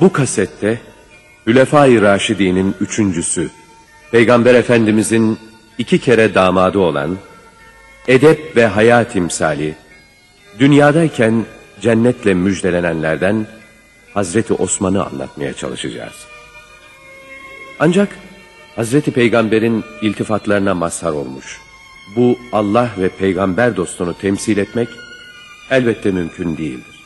Bu kasette Hülefai Raşidi'nin üçüncüsü, Peygamber Efendimizin iki kere damadı olan, edep ve hayat timsali, dünyadayken cennetle müjdelenenlerden Hazreti Osman'ı anlatmaya çalışacağız. Ancak Hazreti Peygamber'in iltifatlarına mazhar olmuş. Bu Allah ve peygamber dostunu temsil etmek elbette mümkün değildir.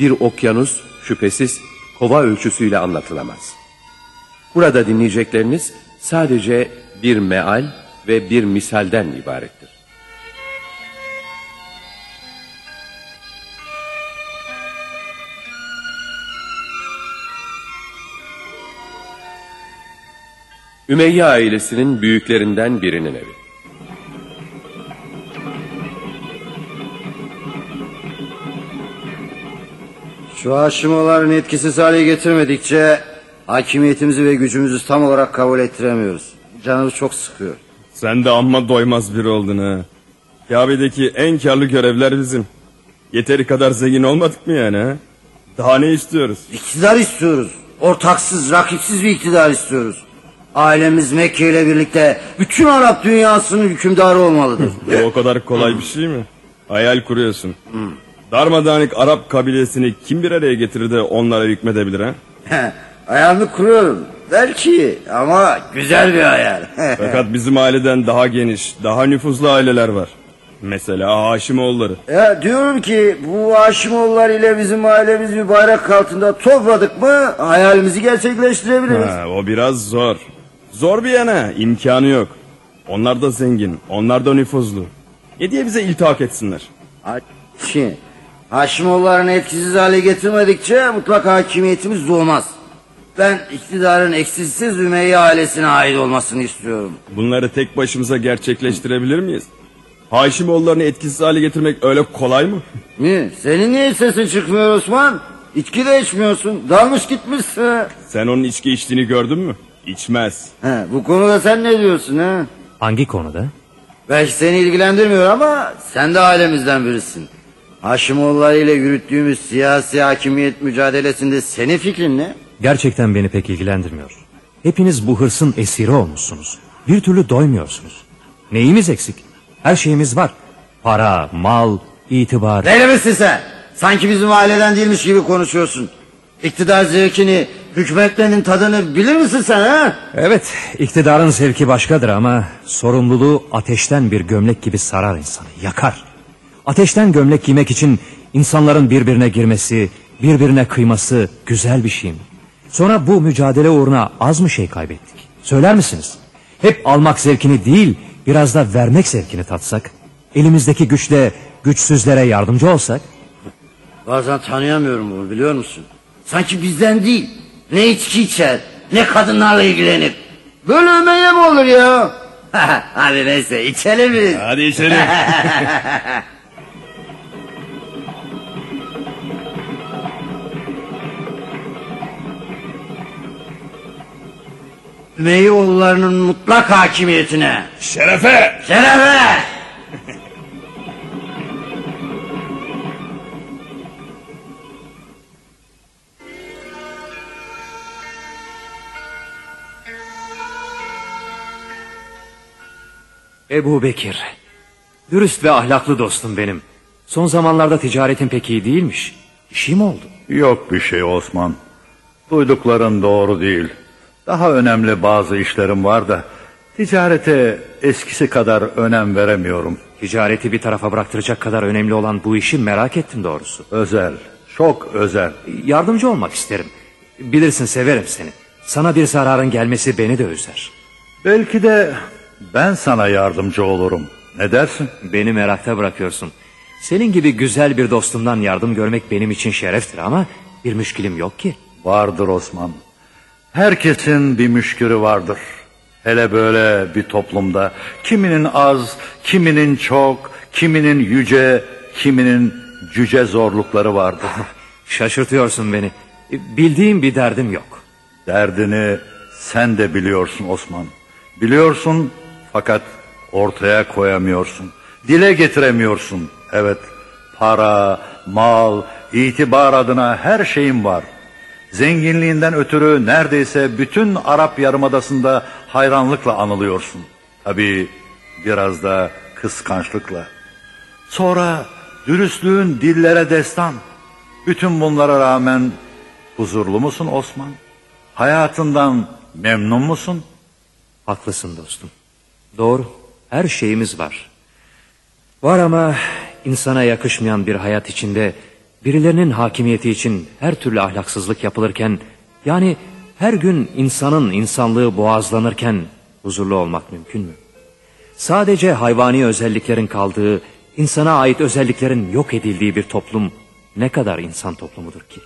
Bir okyanus şüphesiz kova ölçüsüyle anlatılamaz. Burada dinleyecekleriniz sadece bir meal ve bir misalden ibarettir. Ümeyye ailesinin büyüklerinden birinin evi. Şu Haşimoğulların etkisiz hale getirmedikçe hakimiyetimizi ve gücümüzü tam olarak kabul ettiremiyoruz. Canımız çok sıkıyor. Sen de amma doymaz biri oldun ha. Kabe'deki en karlı görevler bizim. Yeteri kadar zengin olmadık mı yani ha? Daha ne istiyoruz? İktidar istiyoruz. Ortaksız, rakipsiz bir iktidar istiyoruz. Ailemiz Mekke ile birlikte bütün Arap dünyasının hükümdarı olmalıdır. Bu o kadar kolay bir şey mi? Hayal kuruyorsun. Darmadağınık Arap kabilesini kim bir araya getirir de onlara hükmedebilir ha? Hayalini kuruyorum. Belki ama güzel bir hayal. Fakat bizim aileden daha geniş, daha nüfuzlu aileler var. Mesela Haşimoğulları. ya diyorum ki bu Haşimoğullar ile bizim ailemiz bir bayrak altında topladık mı hayalimizi gerçekleştirebiliriz. Ha, o biraz zor. Zor bir yana imkanı yok. Onlar da zengin, onlar da nüfuzlu. Ne diye bize iltihak etsinler? Şimdi Haşimoğullarını etkisiz hale getirmedikçe mutlak hakimiyetimiz doğmaz. Ben iktidarın eksiksiz Ümeyye ailesine ait olmasını istiyorum. Bunları tek başımıza gerçekleştirebilir miyiz? Haşimoğullarını etkisiz hale getirmek öyle kolay mı? Mi? Senin niye sesin çıkmıyor Osman? İçki de içmiyorsun. Dalmış gitmişsin. Sen onun içki içtiğini gördün mü? İçmez. He, bu konuda sen ne diyorsun ha? Hangi konuda? Belki seni ilgilendirmiyor ama sen de ailemizden birisin. Haşimoğulları ile yürüttüğümüz siyasi hakimiyet mücadelesinde senin fikrin ne? Gerçekten beni pek ilgilendirmiyor. Hepiniz bu hırsın esiri olmuşsunuz. Bir türlü doymuyorsunuz. Neyimiz eksik? Her şeyimiz var. Para, mal, itibar. Deli misin sen? Sanki bizim aileden değilmiş gibi konuşuyorsun. İktidar zevkini, hükmetmenin tadını bilir misin sen ha? Evet, iktidarın zevki başkadır ama sorumluluğu ateşten bir gömlek gibi sarar insanı, yakar. Ateşten gömlek giymek için insanların birbirine girmesi, birbirine kıyması güzel bir şey mi? Sonra bu mücadele uğruna az mı şey kaybettik? Söyler misiniz? Hep almak zevkini değil, biraz da vermek zevkini tatsak, elimizdeki güçle güçsüzlere yardımcı olsak, Bazen tanıyamıyorum bunu biliyor musun? Sanki bizden değil. Ne içki içer, ne kadınlarla ilgilenir. Böyle övmeye mi olur ya? Hadi neyse içelim biz. Hadi içelim. Ümeyoğullarının mutlak hakimiyetine. Şerefe! Şerefe! Ebu Bekir. Dürüst ve ahlaklı dostum benim. Son zamanlarda ticaretin pek iyi değilmiş. Bir şey mi oldu? Yok bir şey Osman. Duydukların doğru değil. Daha önemli bazı işlerim var da ticarete eskisi kadar önem veremiyorum. Ticareti bir tarafa bıraktıracak kadar önemli olan bu işi merak ettim doğrusu. Özel, çok özel. Yardımcı olmak isterim. Bilirsin severim seni. Sana bir zararın gelmesi beni de üzer. Belki de ben sana yardımcı olurum. Ne dersin? Beni merakta bırakıyorsun. Senin gibi güzel bir dostumdan yardım görmek benim için şereftir ama bir müşkilim yok ki. Vardır Osman. Herkesin bir müşkürü vardır. Hele böyle bir toplumda kiminin az, kiminin çok, kiminin yüce, kiminin cüce zorlukları vardır. Şaşırtıyorsun beni. Bildiğim bir derdim yok. Derdini sen de biliyorsun Osman. Biliyorsun fakat ortaya koyamıyorsun. Dile getiremiyorsun. Evet para, mal, itibar adına her şeyim var. Zenginliğinden ötürü neredeyse bütün Arap Yarımadası'nda hayranlıkla anılıyorsun. Tabii biraz da kıskançlıkla. Sonra dürüstlüğün dillere destan. Bütün bunlara rağmen huzurlu musun Osman? Hayatından memnun musun? Haklısın dostum. Doğru. Her şeyimiz var. Var ama insana yakışmayan bir hayat içinde birilerinin hakimiyeti için her türlü ahlaksızlık yapılırken yani her gün insanın insanlığı boğazlanırken huzurlu olmak mümkün mü? Sadece hayvani özelliklerin kaldığı, insana ait özelliklerin yok edildiği bir toplum ne kadar insan toplumudur ki?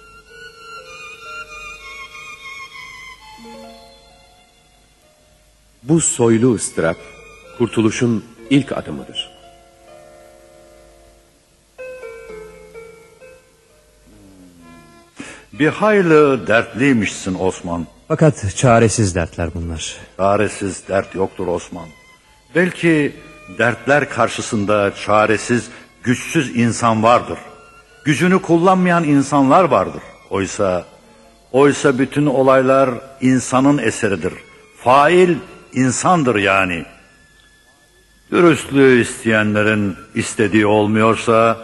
Bu soylu ıstırap, kurtuluşun ilk adımıdır. Bir hayli dertliymişsin Osman. Fakat çaresiz dertler bunlar. Çaresiz dert yoktur Osman. Belki dertler karşısında çaresiz, güçsüz insan vardır. Gücünü kullanmayan insanlar vardır. Oysa oysa bütün olaylar insanın eseridir. Fail insandır yani. Dürüstlüğü isteyenlerin istediği olmuyorsa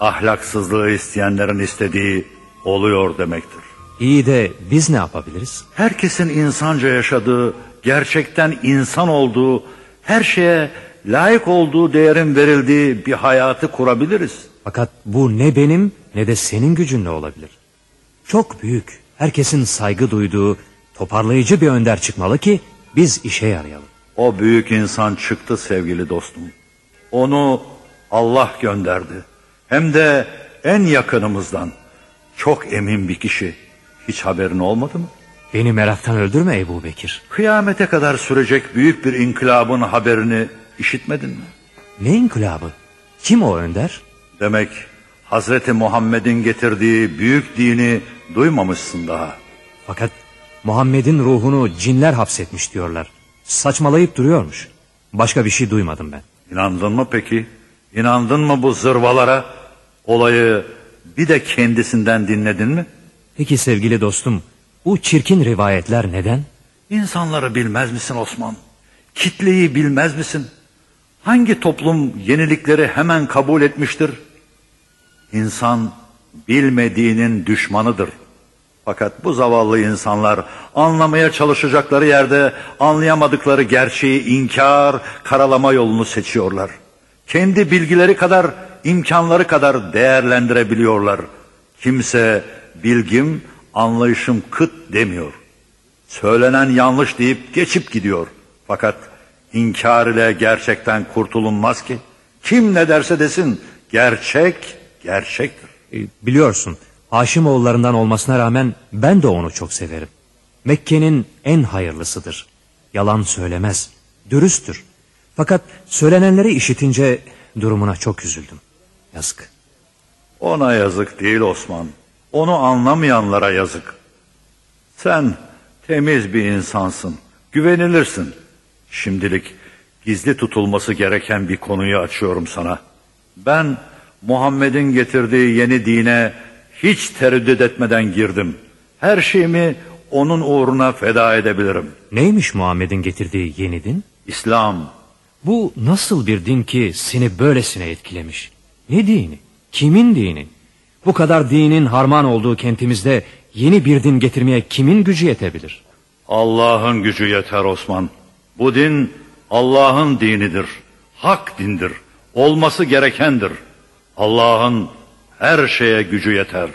ahlaksızlığı isteyenlerin istediği oluyor demektir. İyi de biz ne yapabiliriz? Herkesin insanca yaşadığı, gerçekten insan olduğu, her şeye layık olduğu değerin verildiği bir hayatı kurabiliriz. Fakat bu ne benim ne de senin gücünle olabilir. Çok büyük, herkesin saygı duyduğu, toparlayıcı bir önder çıkmalı ki biz işe yarayalım. O büyük insan çıktı sevgili dostum. Onu Allah gönderdi. Hem de en yakınımızdan. Çok emin bir kişi. Hiç haberin olmadı mı? Beni meraktan öldürme Ebu Bekir. Kıyamete kadar sürecek büyük bir inkılabın haberini işitmedin mi? Ne inkılabı? Kim o önder? Demek Hazreti Muhammed'in getirdiği büyük dini duymamışsın daha. Fakat Muhammed'in ruhunu cinler hapsetmiş diyorlar. Saçmalayıp duruyormuş. Başka bir şey duymadım ben. İnandın mı peki? İnandın mı bu zırvalara? Olayı bir de kendisinden dinledin mi? Peki sevgili dostum, bu çirkin rivayetler neden? İnsanları bilmez misin Osman? Kitleyi bilmez misin? Hangi toplum yenilikleri hemen kabul etmiştir? İnsan bilmediğinin düşmanıdır. Fakat bu zavallı insanlar anlamaya çalışacakları yerde anlayamadıkları gerçeği inkar, karalama yolunu seçiyorlar. Kendi bilgileri kadar, imkanları kadar değerlendirebiliyorlar. Kimse bilgim, anlayışım kıt demiyor. Söylenen yanlış deyip geçip gidiyor. Fakat inkar ile gerçekten kurtulunmaz ki. Kim ne derse desin gerçek gerçektir. E, biliyorsun, Haşimoğullarından olmasına rağmen ben de onu çok severim. Mekke'nin en hayırlısıdır. Yalan söylemez, dürüsttür. Fakat söylenenleri işitince durumuna çok üzüldüm. Yazık. Ona yazık değil Osman. Onu anlamayanlara yazık. Sen temiz bir insansın. Güvenilirsin. Şimdilik gizli tutulması gereken bir konuyu açıyorum sana. Ben Muhammed'in getirdiği yeni dine hiç tereddüt etmeden girdim. Her şeyimi onun uğruna feda edebilirim. Neymiş Muhammed'in getirdiği yeni din? İslam. Bu nasıl bir din ki seni böylesine etkilemiş? Ne dini? Kimin dini? Bu kadar dinin harman olduğu kentimizde yeni bir din getirmeye kimin gücü yetebilir? Allah'ın gücü yeter Osman. Bu din Allah'ın dinidir. Hak dindir. Olması gerekendir. Allah'ın her şeye gücü yeter.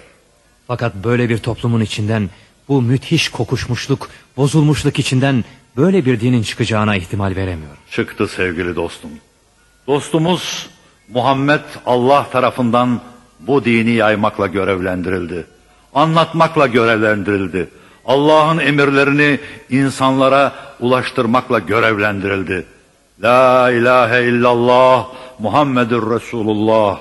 Fakat böyle bir toplumun içinden bu müthiş kokuşmuşluk, bozulmuşluk içinden böyle bir dinin çıkacağına ihtimal veremiyorum. Çıktı sevgili dostum. Dostumuz Muhammed Allah tarafından bu dini yaymakla görevlendirildi. Anlatmakla görevlendirildi. Allah'ın emirlerini insanlara ulaştırmakla görevlendirildi. La ilahe illallah Muhammedur Resulullah.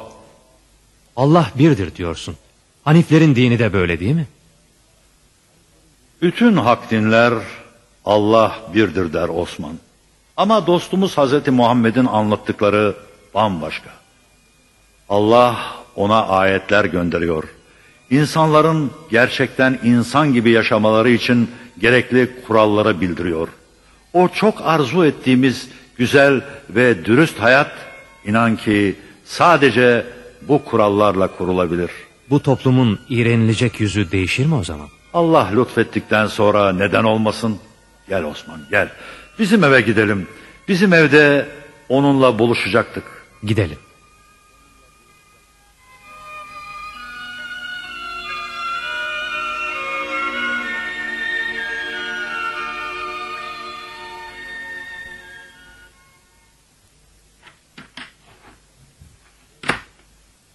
Allah birdir diyorsun. Haniflerin dini de böyle değil mi? Bütün hak dinler Allah birdir der Osman. Ama dostumuz Hazreti Muhammed'in anlattıkları bambaşka. Allah ona ayetler gönderiyor. insanların gerçekten insan gibi yaşamaları için gerekli kuralları bildiriyor. O çok arzu ettiğimiz güzel ve dürüst hayat inan ki sadece bu kurallarla kurulabilir. Bu toplumun iğrenilecek yüzü değişir mi o zaman? Allah lütfettikten sonra neden olmasın? Gel Osman gel. Bizim eve gidelim. Bizim evde onunla buluşacaktık. Gidelim.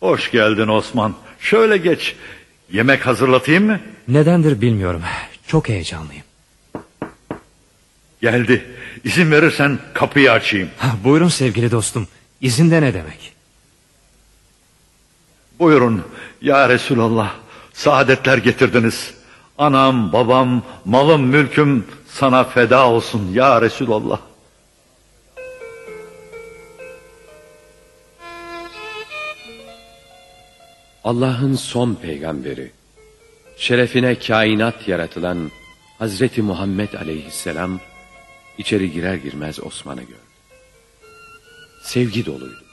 Hoş geldin Osman. Şöyle geç. Yemek hazırlatayım mı? Nedendir bilmiyorum. Çok heyecanlıyım. Geldi. İzin verirsen kapıyı açayım. Ha, buyurun sevgili dostum. İzin de ne demek? Buyurun ya Resulallah. Saadetler getirdiniz. Anam, babam, malım, mülküm sana feda olsun ya Resulallah. Allah'ın son peygamberi, şerefine kainat yaratılan Hazreti Muhammed aleyhisselam içeri girer girmez Osman'ı gördü. Sevgi doluydu.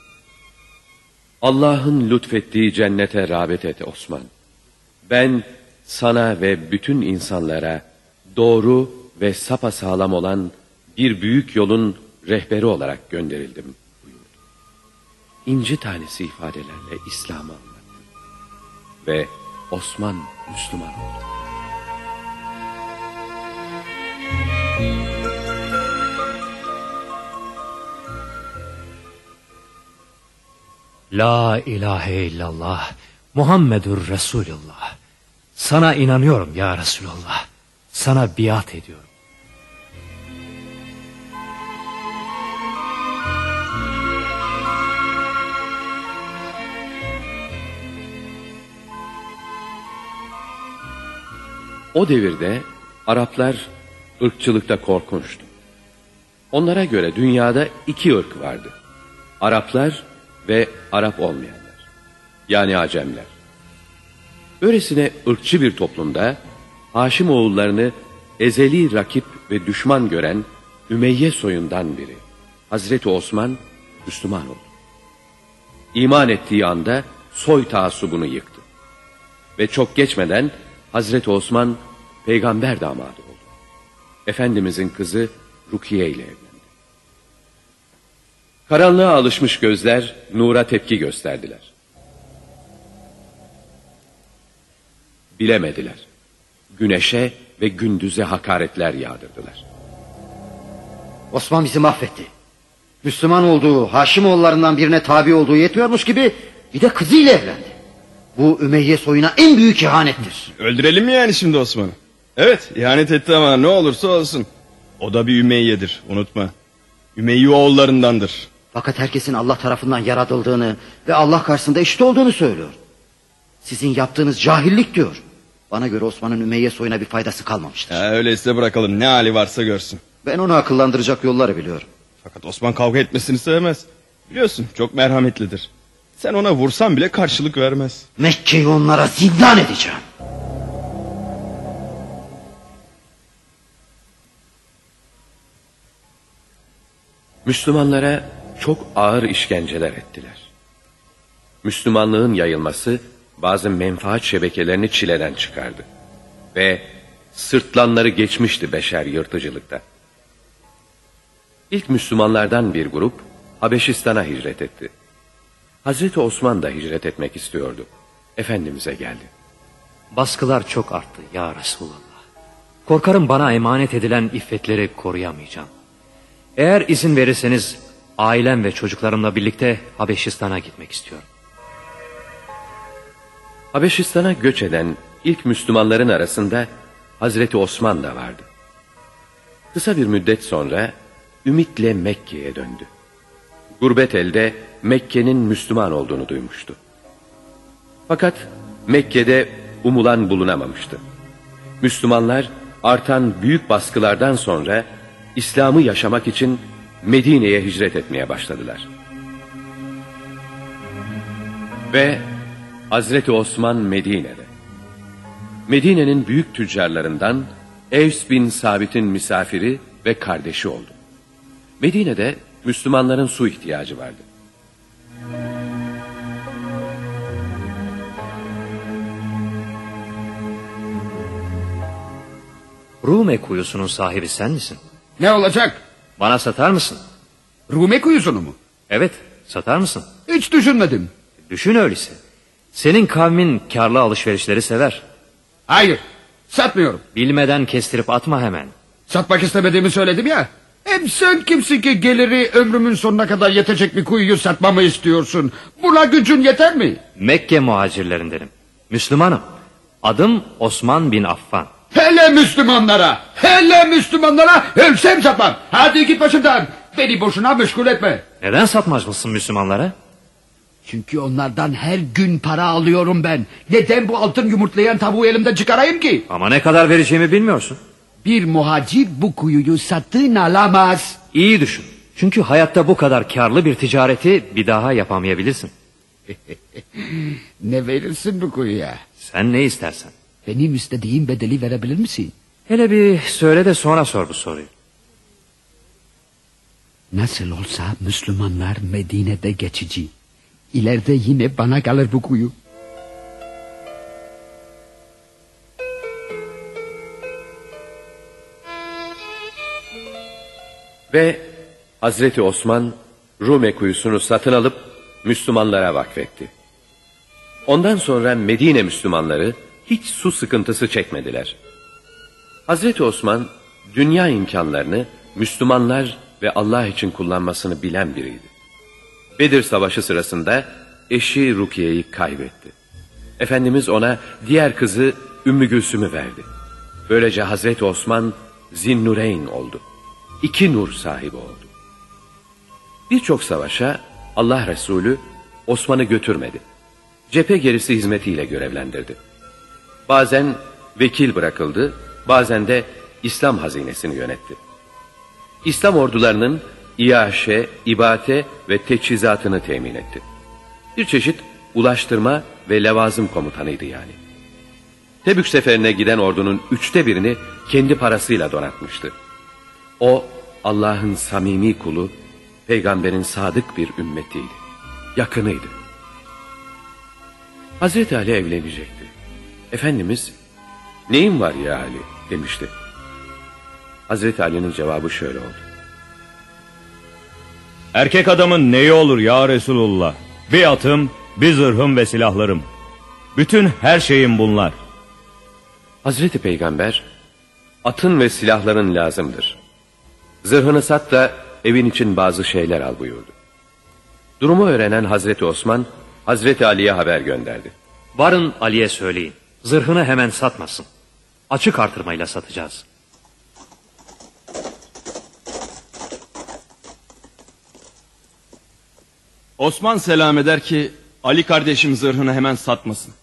Allah'ın lütfettiği cennete rağbet et Osman. Ben sana ve bütün insanlara doğru ve sapasağlam olan bir büyük yolun rehberi olarak gönderildim buyurdu. İnci tanesi ifadelerle anlattı. Ve Osman Müslüman oldu. La ilahe illallah. Muhammedur Resulullah. Sana inanıyorum ya Resulallah. Sana biat ediyorum. O devirde Araplar ırkçılıkta korkunçtu. Onlara göre dünyada iki ırk vardı. Araplar ve Arap olmayanlar. Yani Acemler. Böylesine ırkçı bir toplumda Haşim oğullarını ezeli rakip ve düşman gören Ümeyye soyundan biri. Hazreti Osman Müslüman oldu. İman ettiği anda soy taassubunu yıktı. Ve çok geçmeden Hazreti Osman peygamber damadı oldu. Efendimizin kızı Rukiye ile evlendi. Karanlığa alışmış gözler nura tepki gösterdiler. Bilemediler. Güneşe ve gündüze hakaretler yağdırdılar. Osman bizi mahvetti. Müslüman olduğu, Haşimoğullarından birine tabi olduğu yetmiyormuş gibi bir de kızıyla evlendi. Bu Ümeyye soyuna en büyük ihanettir. Öldürelim mi yani şimdi Osman'ı? Evet ihanet etti ama ne olursa olsun. O da bir Ümeyye'dir unutma. Ümeyye oğullarındandır. Fakat herkesin Allah tarafından yaratıldığını ve Allah karşısında eşit olduğunu söylüyor. Sizin yaptığınız cahillik diyor. Bana göre Osman'ın Ümeyye soyuna bir faydası kalmamıştır. Ha, öyleyse bırakalım ne hali varsa görsün. Ben onu akıllandıracak yolları biliyorum. Fakat Osman kavga etmesini sevmez. Biliyorsun çok merhametlidir. Sen ona vursan bile karşılık vermez. Mekke'yi onlara zindan edeceğim. Müslümanlara çok ağır işkenceler ettiler. Müslümanlığın yayılması bazı menfaat şebekelerini çileden çıkardı. Ve sırtlanları geçmişti beşer yırtıcılıkta. İlk Müslümanlardan bir grup Habeşistan'a hicret etti. Hazreti Osman da hicret etmek istiyordu. Efendimiz'e geldi. Baskılar çok arttı ya Resulallah. Korkarım bana emanet edilen iffetleri koruyamayacağım. Eğer izin verirseniz ailem ve çocuklarımla birlikte Habeşistan'a gitmek istiyorum. Habeşistan'a göç eden ilk Müslümanların arasında Hazreti Osman da vardı. Kısa bir müddet sonra ümitle Mekke'ye döndü. Gurbet elde Mekke'nin Müslüman olduğunu duymuştu. Fakat Mekke'de umulan bulunamamıştı. Müslümanlar artan büyük baskılardan sonra İslam'ı yaşamak için Medine'ye hicret etmeye başladılar. Ve Hazreti Osman Medine'de. Medine'nin büyük tüccarlarından Evs bin Sabit'in misafiri ve kardeşi oldu. Medine'de Müslümanların su ihtiyacı vardı. Rume kuyusunun sahibi sen misin? Ne olacak? Bana satar mısın? Rume kuyusunu mu? Evet, satar mısın? Hiç düşünmedim. Düşün öyleyse. Senin kavmin karlı alışverişleri sever. Hayır, satmıyorum. Bilmeden kestirip atma hemen. Satmak istemediğimi söyledim ya. Hem sen kimsin ki geliri ömrümün sonuna kadar yetecek bir kuyuyu satmamı istiyorsun? Buna gücün yeter mi? Mekke muhacirlerindenim. Müslümanım. Adım Osman bin Affan. Hele Müslümanlara, hele Müslümanlara ölsem satmam. Hadi git başımdan. Beni boşuna meşgul etme. Neden satmaz mısın Müslümanlara? Çünkü onlardan her gün para alıyorum ben. Neden bu altın yumurtlayan tavuğu elimden çıkarayım ki? Ama ne kadar vereceğimi bilmiyorsun. Bir muhacir bu kuyuyu satın alamaz. İyi düşün. Çünkü hayatta bu kadar karlı bir ticareti bir daha yapamayabilirsin. Ne verirsin bu kuyuya? Sen ne istersen. Benim istediğim bedeli verebilir misin? Hele bir söyle de sonra sor bu soruyu. Nasıl olsa Müslümanlar Medine'de geçici. İleride yine bana kalır bu kuyu. Ve Hazreti Osman Rume kuyusunu satın alıp Müslümanlara vakfetti. Ondan sonra Medine Müslümanları hiç su sıkıntısı çekmediler. Hazreti Osman dünya imkanlarını Müslümanlar ve Allah için kullanmasını bilen biriydi. Bedir Savaşı sırasında eşi Rukiye'yi kaybetti. Efendimiz ona diğer kızı Ümmü Gülsüm'ü verdi. Böylece Hazreti Osman Zinnureyn oldu. İki nur sahibi oldu. Birçok savaşa Allah Resulü Osman'ı götürmedi. Cephe gerisi hizmetiyle görevlendirdi. Bazen vekil bırakıldı, bazen de İslam hazinesini yönetti. İslam ordularının iaşe, ibate ve teçhizatını temin etti. Bir çeşit ulaştırma ve levazım komutanıydı yani. Tebük seferine giden ordunun üçte birini kendi parasıyla donatmıştı. O Allah'ın samimi kulu, peygamberin sadık bir ümmetiydi. Yakınıydı. Hazreti Ali evlenecekti. Efendimiz, neyin var ya Ali demişti. Hazreti Ali'nin cevabı şöyle oldu. Erkek adamın neyi olur ya Resulullah? Bir atım, bir zırhım ve silahlarım. Bütün her şeyim bunlar. Hazreti Peygamber, atın ve silahların lazımdır. Zırhını sat da evin için bazı şeyler al buyurdu. Durumu öğrenen Hazreti Osman, Hazreti Ali'ye haber gönderdi. Varın Ali'ye söyleyin. Zırhını hemen satmasın. Açık artırmayla satacağız. Osman selam eder ki Ali kardeşim zırhını hemen satmasın.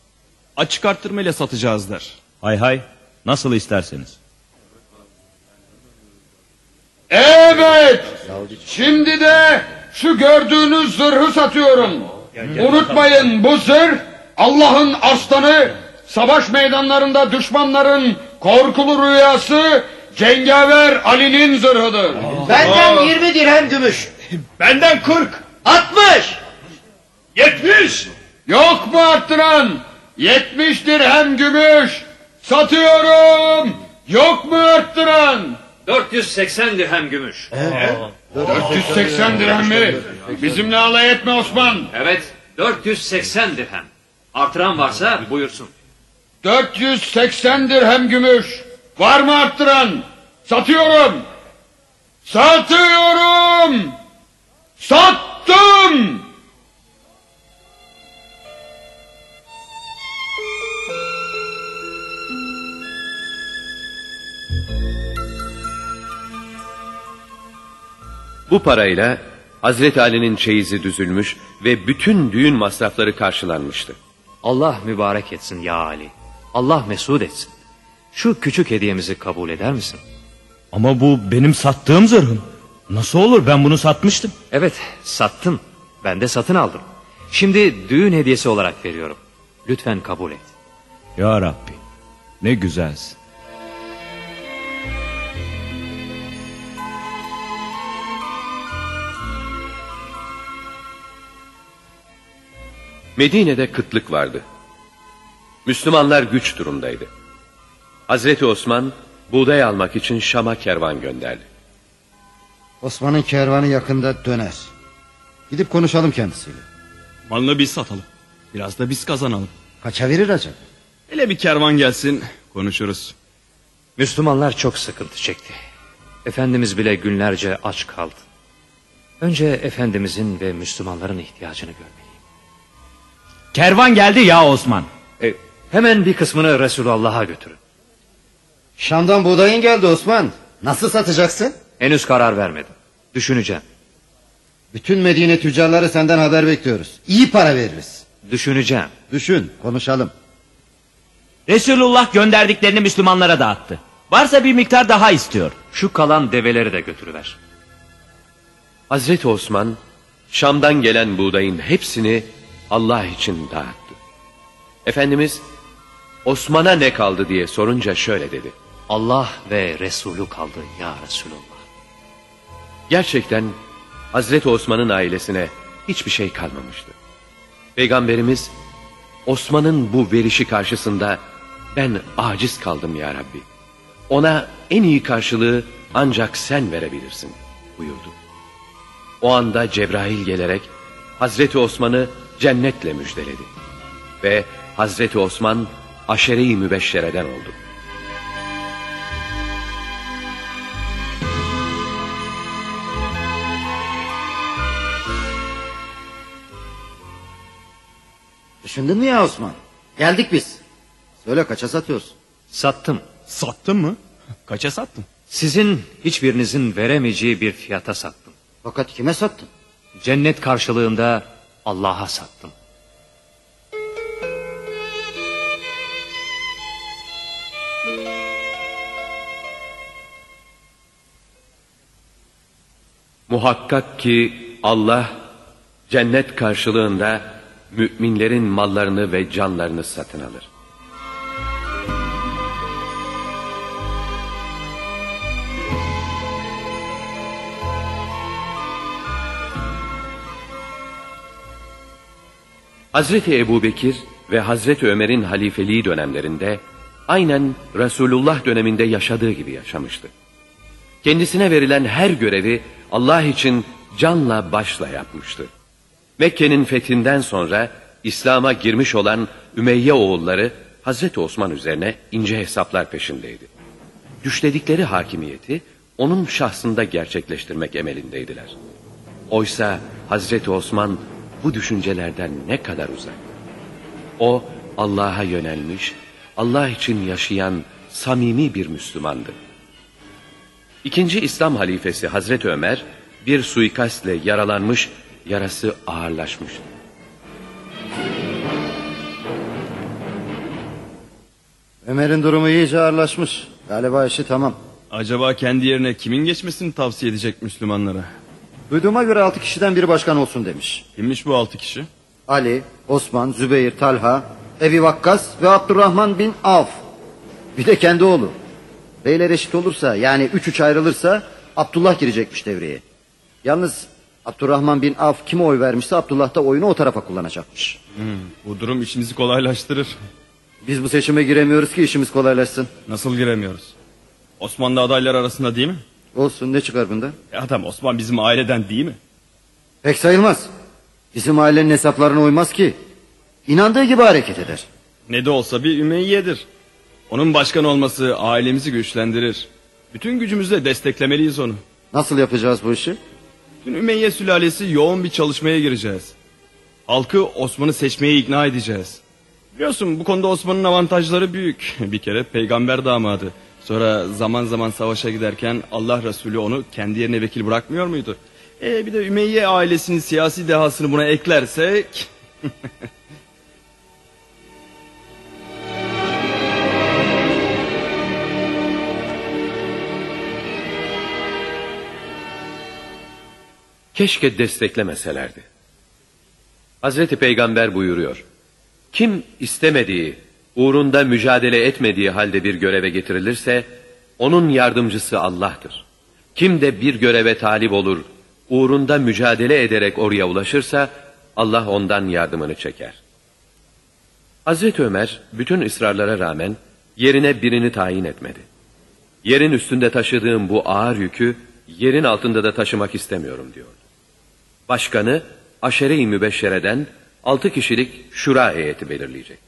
Açık arttırmayla satacağız der. Hay hay, nasıl isterseniz. Evet. Şimdi de şu gördüğünüz zırhı satıyorum. Unutmayın bu zırh Allah'ın aslanı, savaş meydanlarında düşmanların korkulu rüyası Cengaver Ali'nin zırhıdır. Benden 20 dirhem gümüş. Benden 40. 60. 70. Yok mu arttıran? 70 dirhem gümüş. Satıyorum. Yok mu arttıran? 480 dirhem gümüş. 480 dirhem mi? Bizimle alay etme Osman. Evet, 480 dirhem. Artıran varsa buyursun. 480 dirhem gümüş. Var mı arttıran? Satıyorum. Satıyorum. Sattım. Bu parayla Hazreti Ali'nin çeyizi düzülmüş ve bütün düğün masrafları karşılanmıştı. Allah mübarek etsin ya Ali. Allah mesut etsin. Şu küçük hediyemizi kabul eder misin? Ama bu benim sattığım zırhım. Nasıl olur ben bunu satmıştım. Evet, sattın. Ben de satın aldım. Şimdi düğün hediyesi olarak veriyorum. Lütfen kabul et. Ya Rabbi Ne güzelsin. Medine'de kıtlık vardı. Müslümanlar güç durumdaydı. Hazreti Osman buğday almak için Şam'a kervan gönderdi. Osman'ın kervanı yakında döner. Gidip konuşalım kendisiyle. Malını biz satalım. Biraz da biz kazanalım. Kaça verir acaba? Hele bir kervan gelsin konuşuruz. Müslümanlar çok sıkıntı çekti. Efendimiz bile günlerce aç kaldı. Önce Efendimizin ve Müslümanların ihtiyacını görmeliyim. Kervan geldi ya Osman. E, hemen bir kısmını Resulullah'a götürün. Şam'dan buğdayın geldi Osman. Nasıl satacaksın? Henüz karar vermedim. Düşüneceğim. Bütün Medine tüccarları senden haber bekliyoruz. İyi para veririz. Düşüneceğim. Düşün, konuşalım. Resulullah gönderdiklerini Müslümanlara dağıttı. Varsa bir miktar daha istiyor. Şu kalan develeri de götürüver. Hazreti Osman Şam'dan gelen buğdayın hepsini Allah için dağıttı. Efendimiz Osman'a ne kaldı diye sorunca şöyle dedi. Allah ve Resulü kaldı ya Resulullah. Gerçekten Hazreti Osman'ın ailesine hiçbir şey kalmamıştı. Peygamberimiz Osman'ın bu verişi karşısında ben aciz kaldım ya Rabbi. Ona en iyi karşılığı ancak sen verebilirsin buyurdu. O anda Cebrail gelerek Hazreti Osman'ı cennetle müjdeledi. Ve Hazreti Osman aşere-i mübeşşereden oldu. Düşündün mü ya Osman? Geldik biz. Söyle kaça satıyorsun? Sattım. Sattın mı? Kaça sattın? Sizin hiçbirinizin veremeyeceği bir fiyata sattım. Fakat kime sattın? Cennet karşılığında Allah'a sattım. Muhakkak ki Allah cennet karşılığında müminlerin mallarını ve canlarını satın alır. Hazreti Ebu Bekir ve Hazreti Ömer'in halifeliği dönemlerinde aynen Resulullah döneminde yaşadığı gibi yaşamıştı. Kendisine verilen her görevi Allah için canla başla yapmıştı. Mekke'nin fethinden sonra İslam'a girmiş olan Ümeyye oğulları Hazreti Osman üzerine ince hesaplar peşindeydi. Düşledikleri hakimiyeti onun şahsında gerçekleştirmek emelindeydiler. Oysa Hazreti Osman bu düşüncelerden ne kadar uzak. O Allah'a yönelmiş, Allah için yaşayan samimi bir Müslümandı. İkinci İslam halifesi Hazreti Ömer bir suikastle yaralanmış, yarası ağırlaşmıştı. Ömer'in durumu iyice ağırlaşmış. Galiba işi tamam. Acaba kendi yerine kimin geçmesini tavsiye edecek Müslümanlara? Duyduğuma göre altı kişiden biri başkan olsun demiş. Kimmiş bu altı kişi? Ali, Osman, Zübeyir, Talha, Ebi Vakkas ve Abdurrahman bin Avf. Bir de kendi oğlu. Beyler eşit olursa yani üç üç ayrılırsa Abdullah girecekmiş devreye. Yalnız Abdurrahman bin Avf kime oy vermişse Abdullah da oyunu o tarafa kullanacakmış. Bu durum işimizi kolaylaştırır. Biz bu seçime giremiyoruz ki işimiz kolaylaşsın. Nasıl giremiyoruz? Osmanlı adaylar arasında değil mi? Olsun ne çıkar bundan? E adam Osman bizim aileden değil mi? Pek sayılmaz. Bizim ailenin hesaplarına uymaz ki. İnandığı gibi hareket eder. Ne de olsa bir Ümeyye'dir. Onun başkan olması ailemizi güçlendirir. Bütün gücümüzle desteklemeliyiz onu. Nasıl yapacağız bu işi? Bütün Ümeyye sülalesi yoğun bir çalışmaya gireceğiz. Halkı Osman'ı seçmeye ikna edeceğiz. Biliyorsun bu konuda Osman'ın avantajları büyük. Bir kere peygamber damadı. Sonra zaman zaman savaşa giderken Allah Resulü onu kendi yerine vekil bırakmıyor muydu? E bir de Ümeyye ailesinin siyasi dehasını buna eklersek... Keşke desteklemeselerdi. Hazreti Peygamber buyuruyor. Kim istemediği, uğrunda mücadele etmediği halde bir göreve getirilirse, onun yardımcısı Allah'tır. Kim de bir göreve talip olur, uğrunda mücadele ederek oraya ulaşırsa, Allah ondan yardımını çeker. Hazreti Ömer, bütün ısrarlara rağmen, yerine birini tayin etmedi. Yerin üstünde taşıdığım bu ağır yükü, yerin altında da taşımak istemiyorum diyordu. Başkanı, aşere-i mübeşşereden altı kişilik şura heyeti belirleyecekti.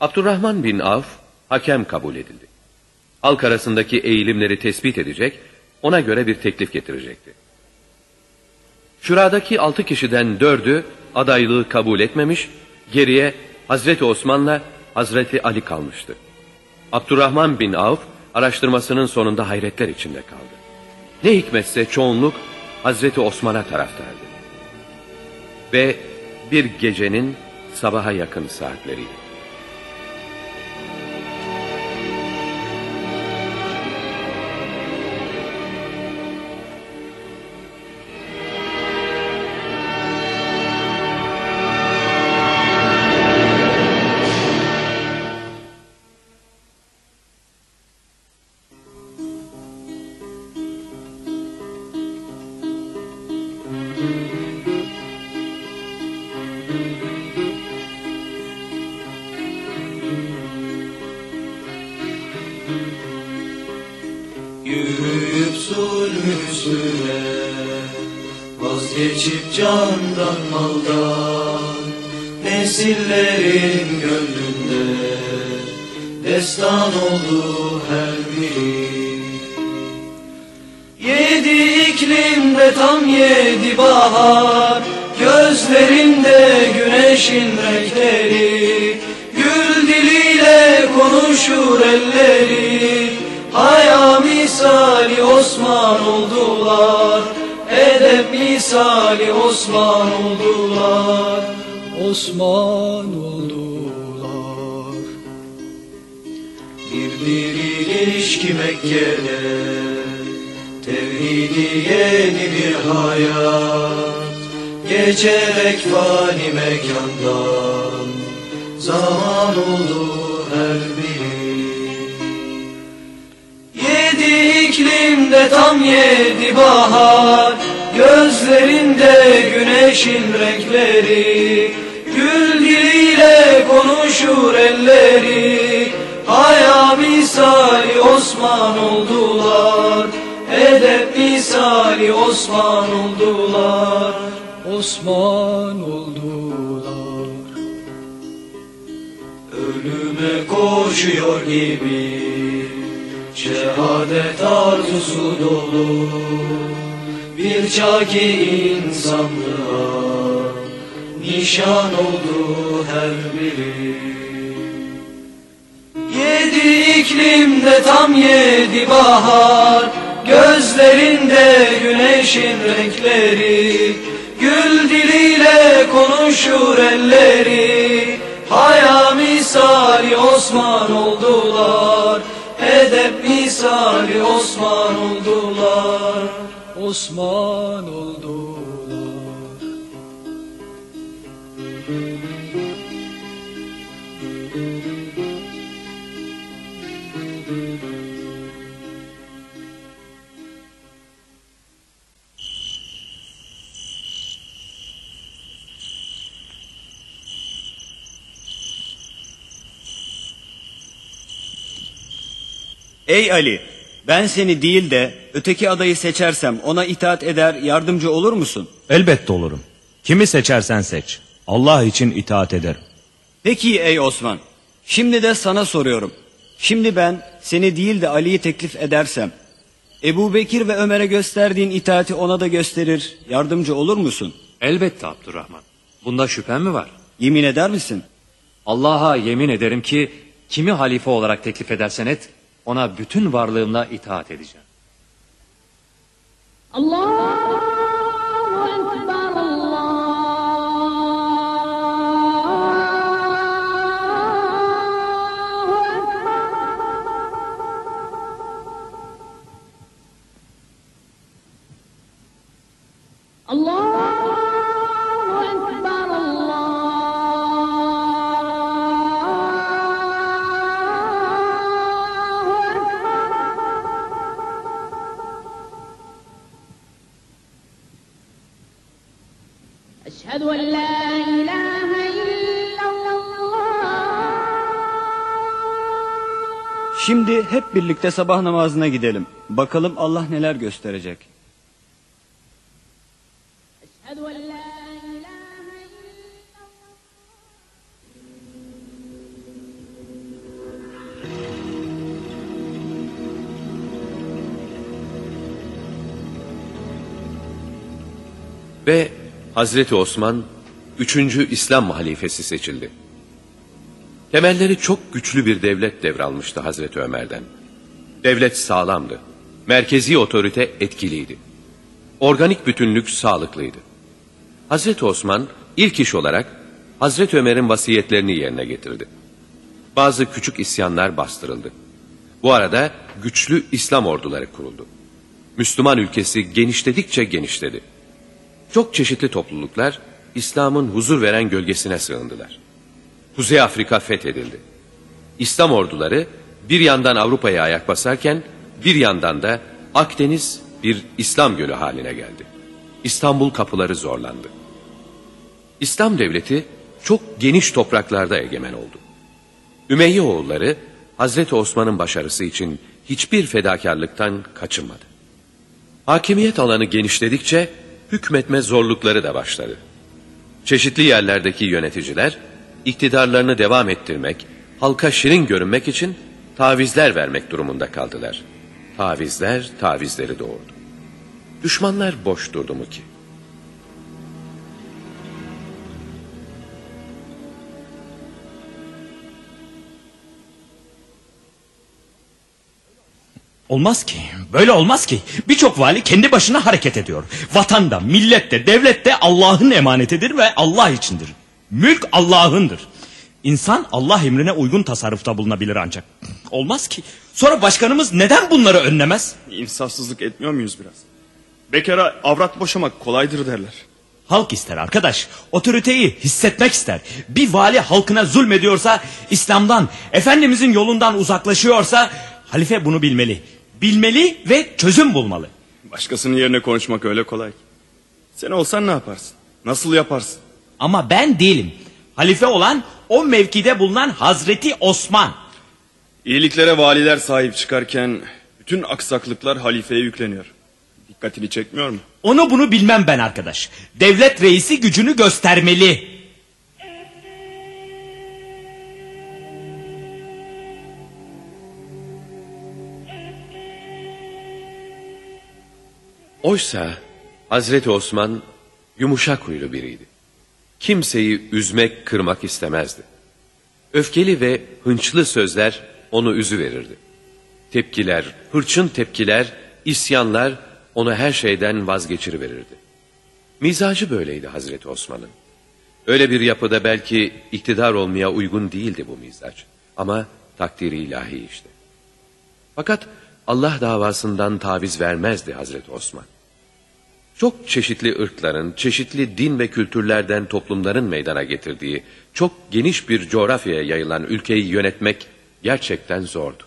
Abdurrahman bin Avf, hakem kabul edildi. Halk arasındaki eğilimleri tespit edecek, ona göre bir teklif getirecekti. Şuradaki altı kişiden dördü adaylığı kabul etmemiş, geriye Hazreti Osman'la Hazreti Ali kalmıştı. Abdurrahman bin Avf araştırmasının sonunda hayretler içinde kaldı. Ne hikmetse çoğunluk Hazreti Osman'a taraftardı. Ve bir gecenin sabaha yakın saatleriydi. Osman oldular. Bir diriliş ki Mekke'de Tevhidi yeni bir hayat. Geçerek fani mekandan Zaman oldu her biri. Yedi iklimde tam yedi bahar Gözlerinde güneşin renkleri konuşur elleri Haya misali Osman oldular. Edep misali Osman oldular. Osman oldular. Ölüme koşuyor gibi Şehadet arzusu dolu. Bir çaki insanlığa Nişan oldu her biri. Yedi iklimde tam yedi bahar. Gözlerinde güneşin renkleri. Gül diliyle konuşur elleri. Haya misali Osman oldular. Edep misali Osman oldular. Osman oldular Ey Ali, ben seni değil de öteki adayı seçersem ona itaat eder, yardımcı olur musun? Elbette olurum. Kimi seçersen seç. Allah için itaat ederim. Peki ey Osman, şimdi de sana soruyorum. Şimdi ben seni değil de Ali'yi teklif edersem, Ebu Bekir ve Ömer'e gösterdiğin itaati ona da gösterir, yardımcı olur musun? Elbette Abdurrahman. Bunda şüphen mi var? Yemin eder misin? Allah'a yemin ederim ki kimi halife olarak teklif edersen et, ona bütün varlığımla itaat edeceğim. Allah! birlikte sabah namazına gidelim. Bakalım Allah neler gösterecek. Ve Hazreti Osman 3. İslam halifesi seçildi. Temelleri çok güçlü bir devlet devralmıştı Hazreti Ömer'den. Devlet sağlamdı. Merkezi otorite etkiliydi. Organik bütünlük sağlıklıydı. Hazreti Osman ilk iş olarak Hazreti Ömer'in vasiyetlerini yerine getirdi. Bazı küçük isyanlar bastırıldı. Bu arada güçlü İslam orduları kuruldu. Müslüman ülkesi genişledikçe genişledi. Çok çeşitli topluluklar İslam'ın huzur veren gölgesine sığındılar. Kuzey Afrika fethedildi. İslam orduları bir yandan Avrupa'ya ayak basarken bir yandan da Akdeniz bir İslam gölü haline geldi. İstanbul kapıları zorlandı. İslam devleti çok geniş topraklarda egemen oldu. Ümeyye oğulları Hazreti Osman'ın başarısı için hiçbir fedakarlıktan kaçınmadı. Hakimiyet alanı genişledikçe hükmetme zorlukları da başladı. Çeşitli yerlerdeki yöneticiler iktidarlarını devam ettirmek, halka şirin görünmek için tavizler vermek durumunda kaldılar. Tavizler tavizleri doğurdu. Düşmanlar boş durdu mu ki? Olmaz ki. Böyle olmaz ki. Birçok vali kendi başına hareket ediyor. Vatan da, millet de, devlet de Allah'ın emanetidir ve Allah içindir. Mülk Allah'ındır. İnsan Allah emrine uygun tasarrufta bulunabilir ancak. Olmaz ki. Sonra başkanımız neden bunları önlemez? İnsafsızlık etmiyor muyuz biraz? Bekara avrat boşamak kolaydır derler. Halk ister arkadaş. Otoriteyi hissetmek ister. Bir vali halkına zulmediyorsa, İslam'dan, Efendimizin yolundan uzaklaşıyorsa, halife bunu bilmeli. Bilmeli ve çözüm bulmalı. Başkasının yerine konuşmak öyle kolay. Sen olsan ne yaparsın? Nasıl yaparsın? Ama ben değilim. Halife olan o mevkide bulunan Hazreti Osman. İyiliklere valiler sahip çıkarken bütün aksaklıklar halifeye yükleniyor. Dikkatini çekmiyor mu? Onu bunu bilmem ben arkadaş. Devlet reisi gücünü göstermeli. Oysa Hazreti Osman yumuşak huylu biriydi. Kimseyi üzmek, kırmak istemezdi. Öfkeli ve hınçlı sözler onu üzüverirdi. Tepkiler, hırçın tepkiler, isyanlar onu her şeyden vazgeçiriverirdi. Mizacı böyleydi Hazreti Osman'ın. Öyle bir yapıda belki iktidar olmaya uygun değildi bu mizaç. Ama takdiri ilahi işte. Fakat Allah davasından taviz vermezdi Hazreti Osman. Çok çeşitli ırkların, çeşitli din ve kültürlerden toplumların meydana getirdiği çok geniş bir coğrafyaya yayılan ülkeyi yönetmek gerçekten zordu.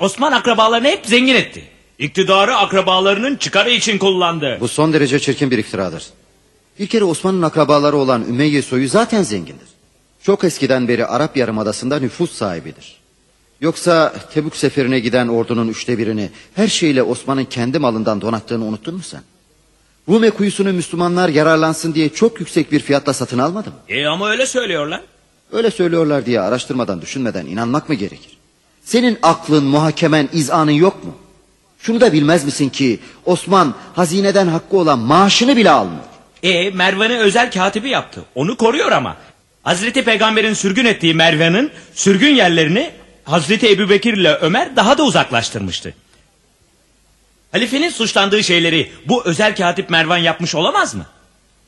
Osman akrabalarını hep zengin etti. İktidarı akrabalarının çıkarı için kullandı. Bu son derece çirkin bir iftiradır. Bir kere Osman'ın akrabaları olan Ümeyye soyu zaten zengindir. Çok eskiden beri Arap Yarımadası'nda nüfus sahibidir. Yoksa Tebük seferine giden ordunun üçte birini her şeyle Osman'ın kendi malından donattığını unuttun mu sen? Rume kuyusunu Müslümanlar yararlansın diye çok yüksek bir fiyatla satın almadı mı? E ama öyle söylüyorlar. Öyle söylüyorlar diye araştırmadan düşünmeden inanmak mı gerekir? Senin aklın, muhakemen, izanın yok mu? Şunu da bilmez misin ki Osman hazineden hakkı olan maaşını bile almıyor. E Mervan'ı özel katibi yaptı. Onu koruyor ama. Hazreti Peygamber'in sürgün ettiği Mervan'ın sürgün yerlerini Hazreti Ebubekir ile Ömer daha da uzaklaştırmıştı. Halifenin suçlandığı şeyleri bu özel katip Mervan yapmış olamaz mı?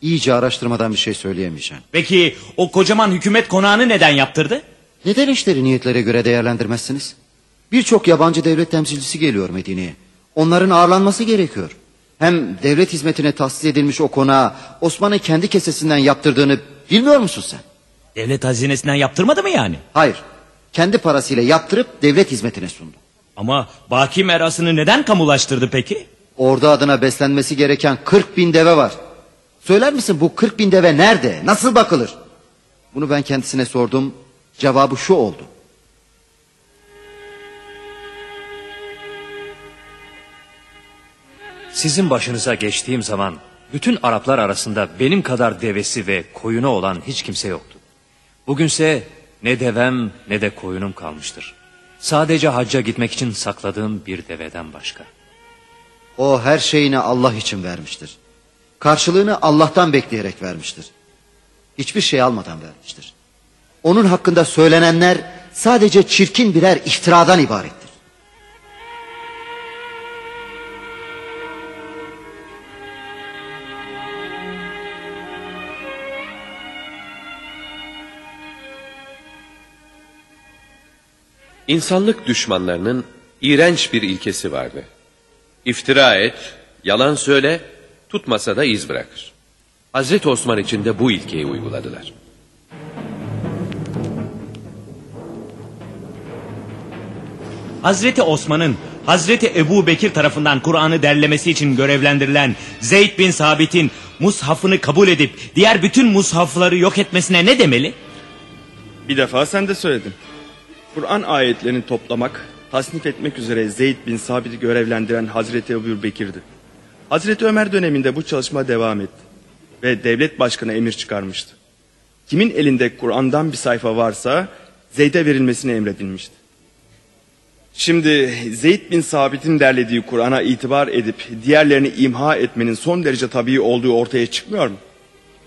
İyice araştırmadan bir şey söyleyemeyeceğim. Peki o kocaman hükümet konağını neden yaptırdı? Neden işleri niyetlere göre değerlendirmezsiniz? Birçok yabancı devlet temsilcisi geliyor Medine'ye. Onların ağırlanması gerekiyor. Hem devlet hizmetine tahsis edilmiş o konağı Osman'ın kendi kesesinden yaptırdığını bilmiyor musun sen? Devlet hazinesinden yaptırmadı mı yani? Hayır. Kendi parasıyla yaptırıp devlet hizmetine sundu. Ama Baki merasını neden kamulaştırdı peki? Orada adına beslenmesi gereken 40 bin deve var. Söyler misin bu 40 bin deve nerede? Nasıl bakılır? Bunu ben kendisine sordum. Cevabı şu oldu. Sizin başınıza geçtiğim zaman bütün Araplar arasında benim kadar devesi ve koyunu olan hiç kimse yoktu. Bugünse ne devem ne de koyunum kalmıştır. Sadece hacca gitmek için sakladığım bir deveden başka. O her şeyini Allah için vermiştir. Karşılığını Allah'tan bekleyerek vermiştir. Hiçbir şey almadan vermiştir. Onun hakkında söylenenler sadece çirkin birer iftiradan ibarettir. İnsanlık düşmanlarının iğrenç bir ilkesi vardı. İftira et, yalan söyle, tutmasa da iz bırakır. Hazreti Osman için de bu ilkeyi uyguladılar. Hazreti Osman'ın Hazreti Ebu Bekir tarafından Kur'an'ı derlemesi için görevlendirilen Zeyd bin Sabit'in mushafını kabul edip diğer bütün mushafları yok etmesine ne demeli? Bir defa sen de söyledin. Kur'an ayetlerini toplamak, tasnif etmek üzere Zeyd bin Sabit'i görevlendiren Hazreti Ebu Bekir'di. Hazreti Ömer döneminde bu çalışma devam etti. Ve devlet başkanı emir çıkarmıştı. Kimin elinde Kur'an'dan bir sayfa varsa Zeyd'e verilmesini emredilmişti. Şimdi Zeyd bin Sabit'in derlediği Kur'an'a itibar edip diğerlerini imha etmenin son derece tabii olduğu ortaya çıkmıyor mu?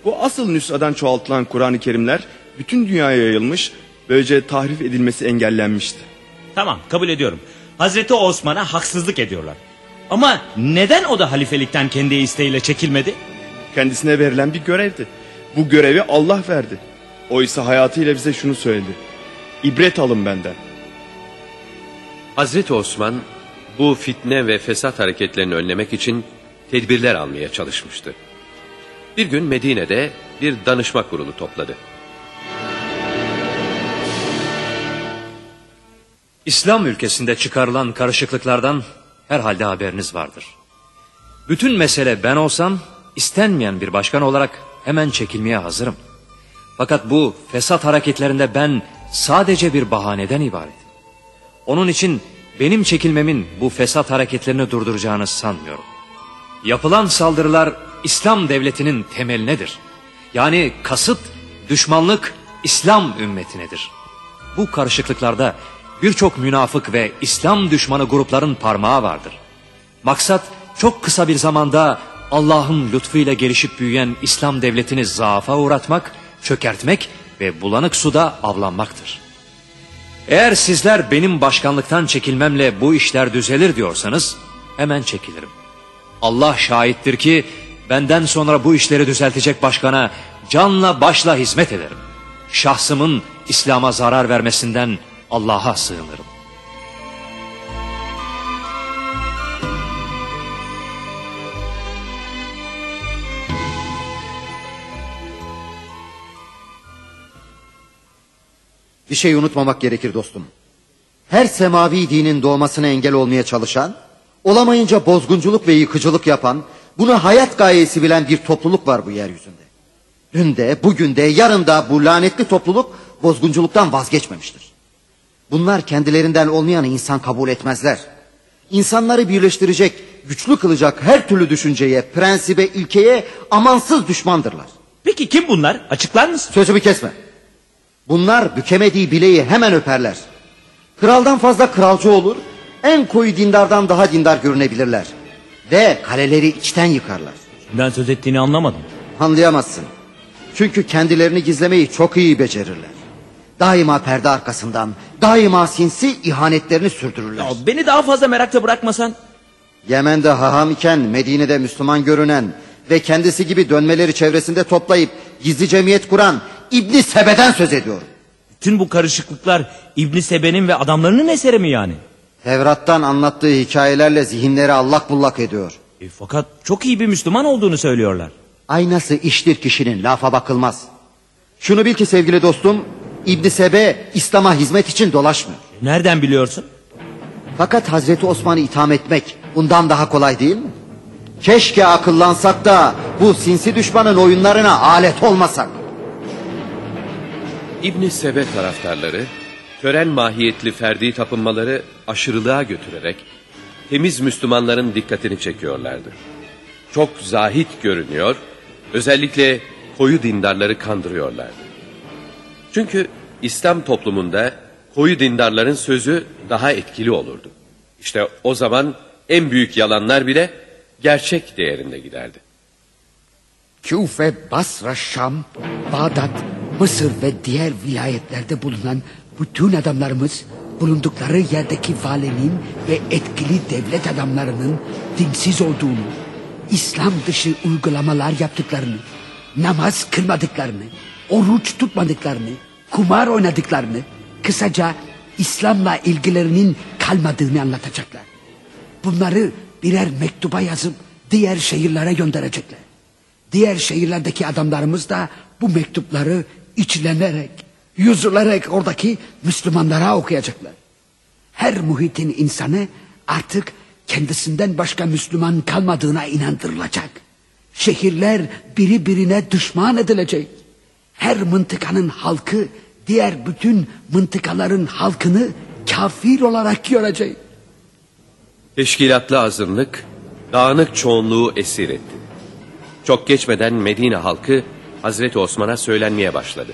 Bu asıl nüshadan çoğaltılan Kur'an-ı Kerimler bütün dünyaya yayılmış, böylece tahrif edilmesi engellenmişti. Tamam kabul ediyorum. Hazreti Osman'a haksızlık ediyorlar. Ama neden o da halifelikten kendi isteğiyle çekilmedi? Kendisine verilen bir görevdi. Bu görevi Allah verdi. Oysa hayatıyla bize şunu söyledi. İbret alın benden. Hazreti Osman bu fitne ve fesat hareketlerini önlemek için tedbirler almaya çalışmıştı. Bir gün Medine'de bir danışma kurulu topladı. İslam ülkesinde çıkarılan karışıklıklardan herhalde haberiniz vardır. Bütün mesele ben olsam istenmeyen bir başkan olarak hemen çekilmeye hazırım. Fakat bu fesat hareketlerinde ben sadece bir bahaneden ibaret. Onun için benim çekilmemin bu fesat hareketlerini durduracağını sanmıyorum. Yapılan saldırılar İslam devletinin temelinedir. Yani kasıt, düşmanlık İslam ümmetinedir. Bu karışıklıklarda birçok münafık ve İslam düşmanı grupların parmağı vardır. Maksat çok kısa bir zamanda Allah'ın lütfuyla gelişip büyüyen İslam devletini zaafa uğratmak, çökertmek ve bulanık suda avlanmaktır. Eğer sizler benim başkanlıktan çekilmemle bu işler düzelir diyorsanız hemen çekilirim. Allah şahittir ki benden sonra bu işleri düzeltecek başkana canla başla hizmet ederim. Şahsımın İslam'a zarar vermesinden Allah'a sığınırım. Bir şey unutmamak gerekir dostum. Her semavi dinin doğmasına engel olmaya çalışan, olamayınca bozgunculuk ve yıkıcılık yapan, bunu hayat gayesi bilen bir topluluk var bu yeryüzünde. Dün de, bugün de, yarın da bu lanetli topluluk bozgunculuktan vazgeçmemiştir. Bunlar kendilerinden olmayanı insan kabul etmezler. İnsanları birleştirecek, güçlü kılacak her türlü düşünceye, prensibe, ilkeye amansız düşmandırlar. Peki kim bunlar? Açıklar mısın? Sözümü kesme. Bunlar bükemediği bileği hemen öperler. Kraldan fazla kralcı olur, en koyu dindardan daha dindar görünebilirler. Ve kaleleri içten yıkarlar. Ben söz ettiğini anlamadım. Anlayamazsın. Çünkü kendilerini gizlemeyi çok iyi becerirler. Daima perde arkasından, daima sinsi ihanetlerini sürdürürler. Ya beni daha fazla merakta bırakmasan. Yemen'de haham iken Medine'de Müslüman görünen ve kendisi gibi dönmeleri çevresinde toplayıp gizli cemiyet kuran İbni Sebe'den söz ediyorum. Bütün bu karışıklıklar İbn Sebe'nin ve adamlarının eseri mi yani? Tevrat'tan anlattığı hikayelerle zihinleri allak bullak ediyor. E, fakat çok iyi bir Müslüman olduğunu söylüyorlar. Aynası iştir kişinin lafa bakılmaz. Şunu bil ki sevgili dostum İbn Sebe İslam'a hizmet için dolaşmıyor. Nereden biliyorsun? Fakat Hazreti Osman'ı itham etmek bundan daha kolay değil mi? Keşke akıllansak da bu sinsi düşmanın oyunlarına alet olmasak. İbn Sebe taraftarları tören mahiyetli ferdi tapınmaları aşırılığa götürerek temiz Müslümanların dikkatini çekiyorlardı. Çok zahit görünüyor, özellikle koyu dindarları kandırıyorlardı. Çünkü İslam toplumunda koyu dindarların sözü daha etkili olurdu. İşte o zaman en büyük yalanlar bile gerçek değerinde giderdi. Küfe, Basra, Şam, Bağdat, Mısır ve diğer vilayetlerde bulunan bütün adamlarımız bulundukları yerdeki valinin ve etkili devlet adamlarının dinsiz olduğunu, İslam dışı uygulamalar yaptıklarını, namaz kılmadıklarını, oruç tutmadıklarını, kumar oynadıklarını, kısaca İslam'la ilgilerinin kalmadığını anlatacaklar. Bunları birer mektuba yazıp diğer şehirlere gönderecekler. Diğer şehirlerdeki adamlarımız da bu mektupları içlenerek, yüzülerek oradaki Müslümanlara okuyacaklar. Her muhitin insanı artık kendisinden başka Müslüman kalmadığına inandırılacak. Şehirler biri birine düşman edilecek. Her mıntıkanın halkı diğer bütün mıntıkaların halkını kafir olarak görecek. Teşkilatlı azınlık dağınık çoğunluğu esir etti. Çok geçmeden Medine halkı Hazreti Osman'a söylenmeye başladı.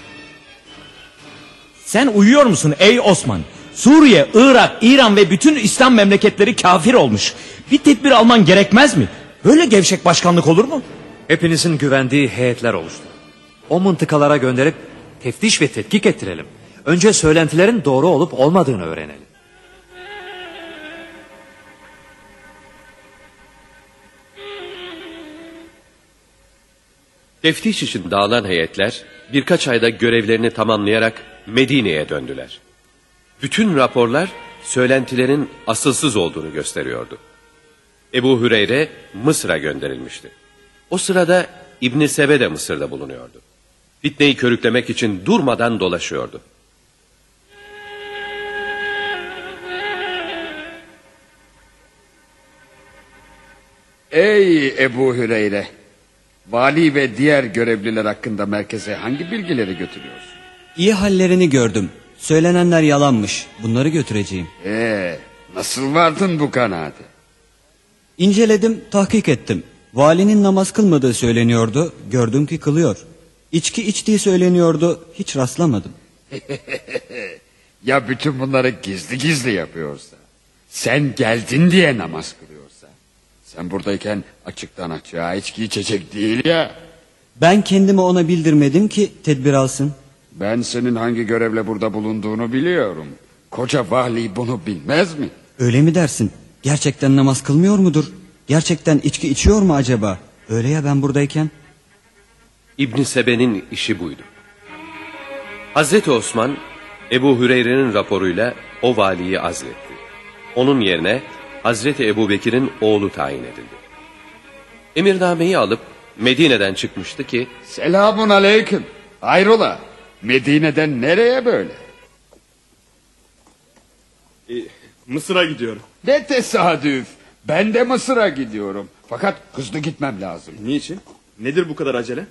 Sen uyuyor musun ey Osman? Suriye, Irak, İran ve bütün İslam memleketleri kafir olmuş. Bir tedbir alman gerekmez mi? Böyle gevşek başkanlık olur mu? Hepinizin güvendiği heyetler oluştu. O mıntıkalara gönderip teftiş ve tetkik ettirelim. Önce söylentilerin doğru olup olmadığını öğrenelim. Teftiş için dağılan heyetler birkaç ayda görevlerini tamamlayarak Medine'ye döndüler. Bütün raporlar söylentilerin asılsız olduğunu gösteriyordu. Ebu Hüreyre Mısır'a gönderilmişti. O sırada İbn Sebe de Mısır'da bulunuyordu. Fitneyi körüklemek için durmadan dolaşıyordu. Ey Ebu Hüreyre! Vali ve diğer görevliler hakkında merkeze hangi bilgileri götürüyorsun? İyi hallerini gördüm. Söylenenler yalanmış. Bunları götüreceğim. Ee, nasıl vardın bu kanaate? İnceledim, tahkik ettim. Valinin namaz kılmadığı söyleniyordu. Gördüm ki kılıyor. İçki içtiği söyleniyordu. Hiç rastlamadım. ya bütün bunları gizli gizli yapıyorsa? Sen geldin diye namaz kılıyorsa? Sen buradayken açıktan açığa içki içecek değil ya. Ben kendimi ona bildirmedim ki tedbir alsın. Ben senin hangi görevle burada bulunduğunu biliyorum. Koca vali bunu bilmez mi? Öyle mi dersin? Gerçekten namaz kılmıyor mudur? Gerçekten içki içiyor mu acaba? Öyle ya ben buradayken. İbn Sebe'nin işi buydu. Hazreti Osman Ebu Hüreyre'nin raporuyla o valiyi azletti. Onun yerine Hazreti Ebu Bekir'in oğlu tayin edildi. Emirnameyi alıp Medine'den çıkmıştı ki Selamun aleyküm. Hayrola? Medine'den nereye böyle? E, Mısır'a gidiyorum. Ne tesadüf. Ben de Mısır'a gidiyorum. Fakat hızlı gitmem lazım. Niçin? Nedir bu kadar acele?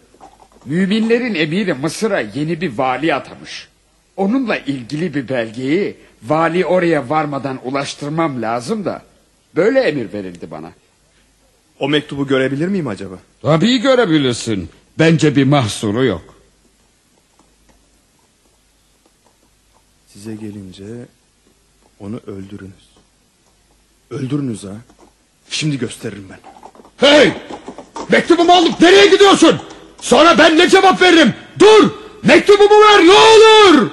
Müminlerin emiri Mısır'a yeni bir vali atamış. Onunla ilgili bir belgeyi vali oraya varmadan ulaştırmam lazım da. Böyle emir verildi bana. O mektubu görebilir miyim acaba? Tabii görebilirsin. Bence bir mahsuru yok. Size gelince onu öldürünüz. Öldürünüz ha. Şimdi gösteririm ben. Hey! Mektubumu alıp nereye gidiyorsun? Sonra ben ne cevap veririm? Dur! Mektubumu ver ne olur!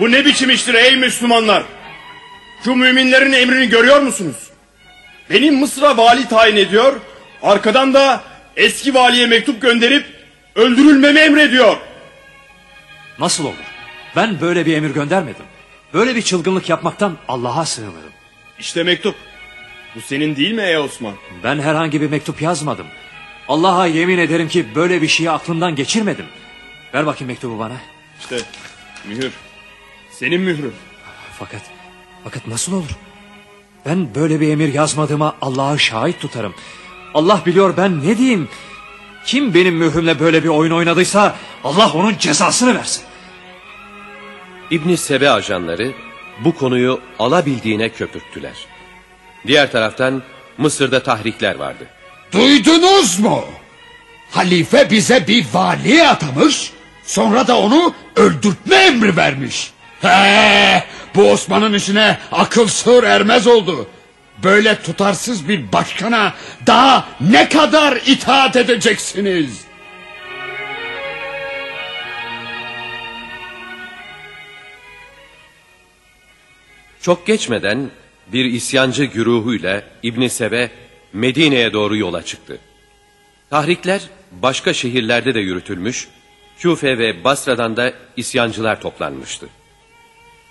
Bu ne biçim iştir ey Müslümanlar? Şu müminlerin emrini görüyor musunuz? Benim Mısır'a vali tayin ediyor. Arkadan da eski valiye mektup gönderip öldürülmemi emrediyor. Nasıl olur? Ben böyle bir emir göndermedim. Böyle bir çılgınlık yapmaktan Allah'a sığınırım. İşte mektup. Bu senin değil mi ey Osman? Ben herhangi bir mektup yazmadım. Allah'a yemin ederim ki böyle bir şeyi aklımdan geçirmedim. Ver bakayım mektubu bana. İşte mühür. Senin mührün. Fakat, fakat nasıl olur? Ben böyle bir emir yazmadığıma Allah'ı şahit tutarım. Allah biliyor ben ne diyeyim. Kim benim mührümle böyle bir oyun oynadıysa Allah onun cezasını versin. İbni Sebe ajanları bu konuyu alabildiğine köpürttüler. Diğer taraftan Mısır'da tahrikler vardı. Duydunuz mu? Halife bize bir vali atamış, sonra da onu öldürtme emri vermiş. He, bu Osman'ın işine akıl sır ermez oldu. Böyle tutarsız bir başkana daha ne kadar itaat edeceksiniz? Çok geçmeden bir isyancı güruhuyla İbni Sebe Medine'ye doğru yola çıktı. Tahrikler başka şehirlerde de yürütülmüş, Küfe ve Basra'dan da isyancılar toplanmıştı.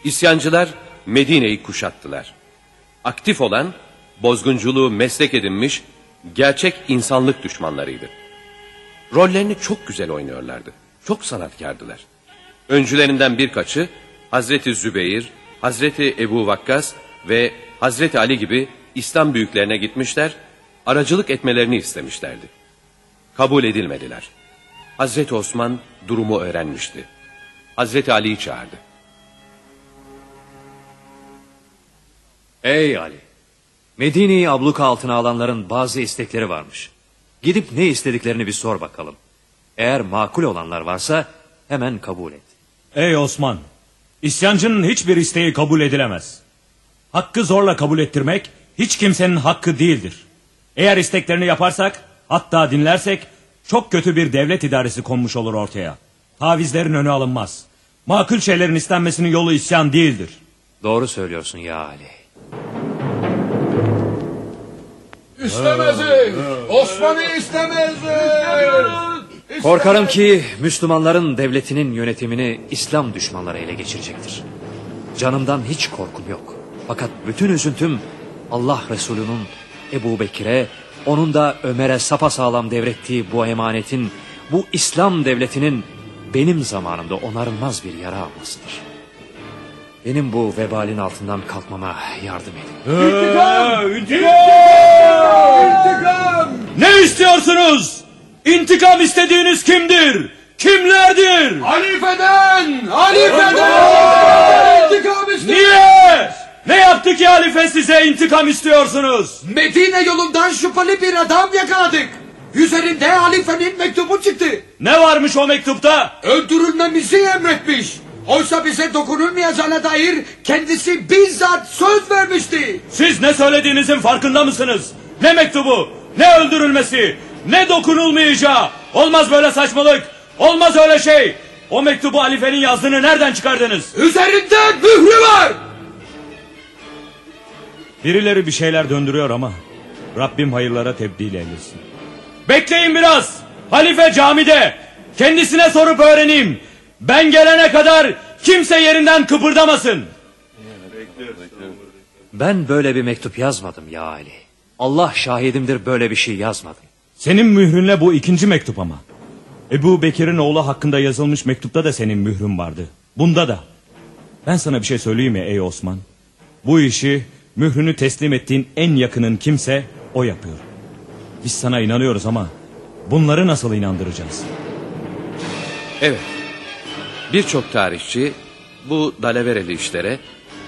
İsyancılar Medine'yi kuşattılar. Aktif olan, bozgunculuğu meslek edinmiş, gerçek insanlık düşmanlarıydı. Rollerini çok güzel oynuyorlardı. Çok sanatkardılar. Öncülerinden birkaçı Hazreti Zübeyir, Hazreti Ebu Vakkas ve Hazreti Ali gibi İslam büyüklerine gitmişler, aracılık etmelerini istemişlerdi. Kabul edilmediler. Hazreti Osman durumu öğrenmişti. Hazreti Ali'yi çağırdı. Ey Ali! Medine'yi abluka altına alanların bazı istekleri varmış. Gidip ne istediklerini bir sor bakalım. Eğer makul olanlar varsa hemen kabul et. Ey Osman! İsyancının hiçbir isteği kabul edilemez. Hakkı zorla kabul ettirmek hiç kimsenin hakkı değildir. Eğer isteklerini yaparsak, hatta dinlersek çok kötü bir devlet idaresi konmuş olur ortaya. Tavizlerin önü alınmaz. Makul şeylerin istenmesinin yolu isyan değildir. Doğru söylüyorsun ya Ali. İstemezim. Osman'ı istemezim. Korkarım ki Müslümanların devletinin yönetimini İslam düşmanları ele geçirecektir. Canımdan hiç korkum yok. Fakat bütün üzüntüm Allah Resulü'nün Ebu Bekir'e, onun da Ömer'e sapasağlam devrettiği bu emanetin, bu İslam devletinin benim zamanımda onarılmaz bir yara almasıdır. Benim bu vebalin altından kalkmama yardım edin. Ne istiyorsunuz? İntikam istediğiniz kimdir? Kimlerdir? Halifeden! Halifeden! İntikam. Niye? Ne yaptı ki halife size intikam istiyorsunuz? Medine yolundan şüpheli bir adam yakaladık. Üzerinde halifenin mektubu çıktı. Ne varmış o mektupta? Öldürülmemizi emretmiş. Oysa bize dokunulmayacağına dair kendisi bizzat söz vermişti. Siz ne söylediğinizin farkında mısınız? Ne mektubu, ne öldürülmesi, ne dokunulmayacağı. Olmaz böyle saçmalık. Olmaz öyle şey. O mektubu halifenin yazdığını nereden çıkardınız? Üzerinde mührü var. Birileri bir şeyler döndürüyor ama Rabbim hayırlara tebdil eylesin. Bekleyin biraz. Halife camide. Kendisine sorup öğreneyim. Ben gelene kadar kimse yerinden kıpırdamasın. Ben böyle bir mektup yazmadım ya Ali. Allah şahidimdir böyle bir şey yazmadım. Senin mührünle bu ikinci mektup ama. Ebu Bekir'in oğlu hakkında yazılmış mektupta da senin mührün vardı. Bunda da. Ben sana bir şey söyleyeyim mi ey Osman? Bu işi mührünü teslim ettiğin en yakının kimse o yapıyor. Biz sana inanıyoruz ama bunları nasıl inandıracağız? Evet. Birçok tarihçi bu dalavereli işlere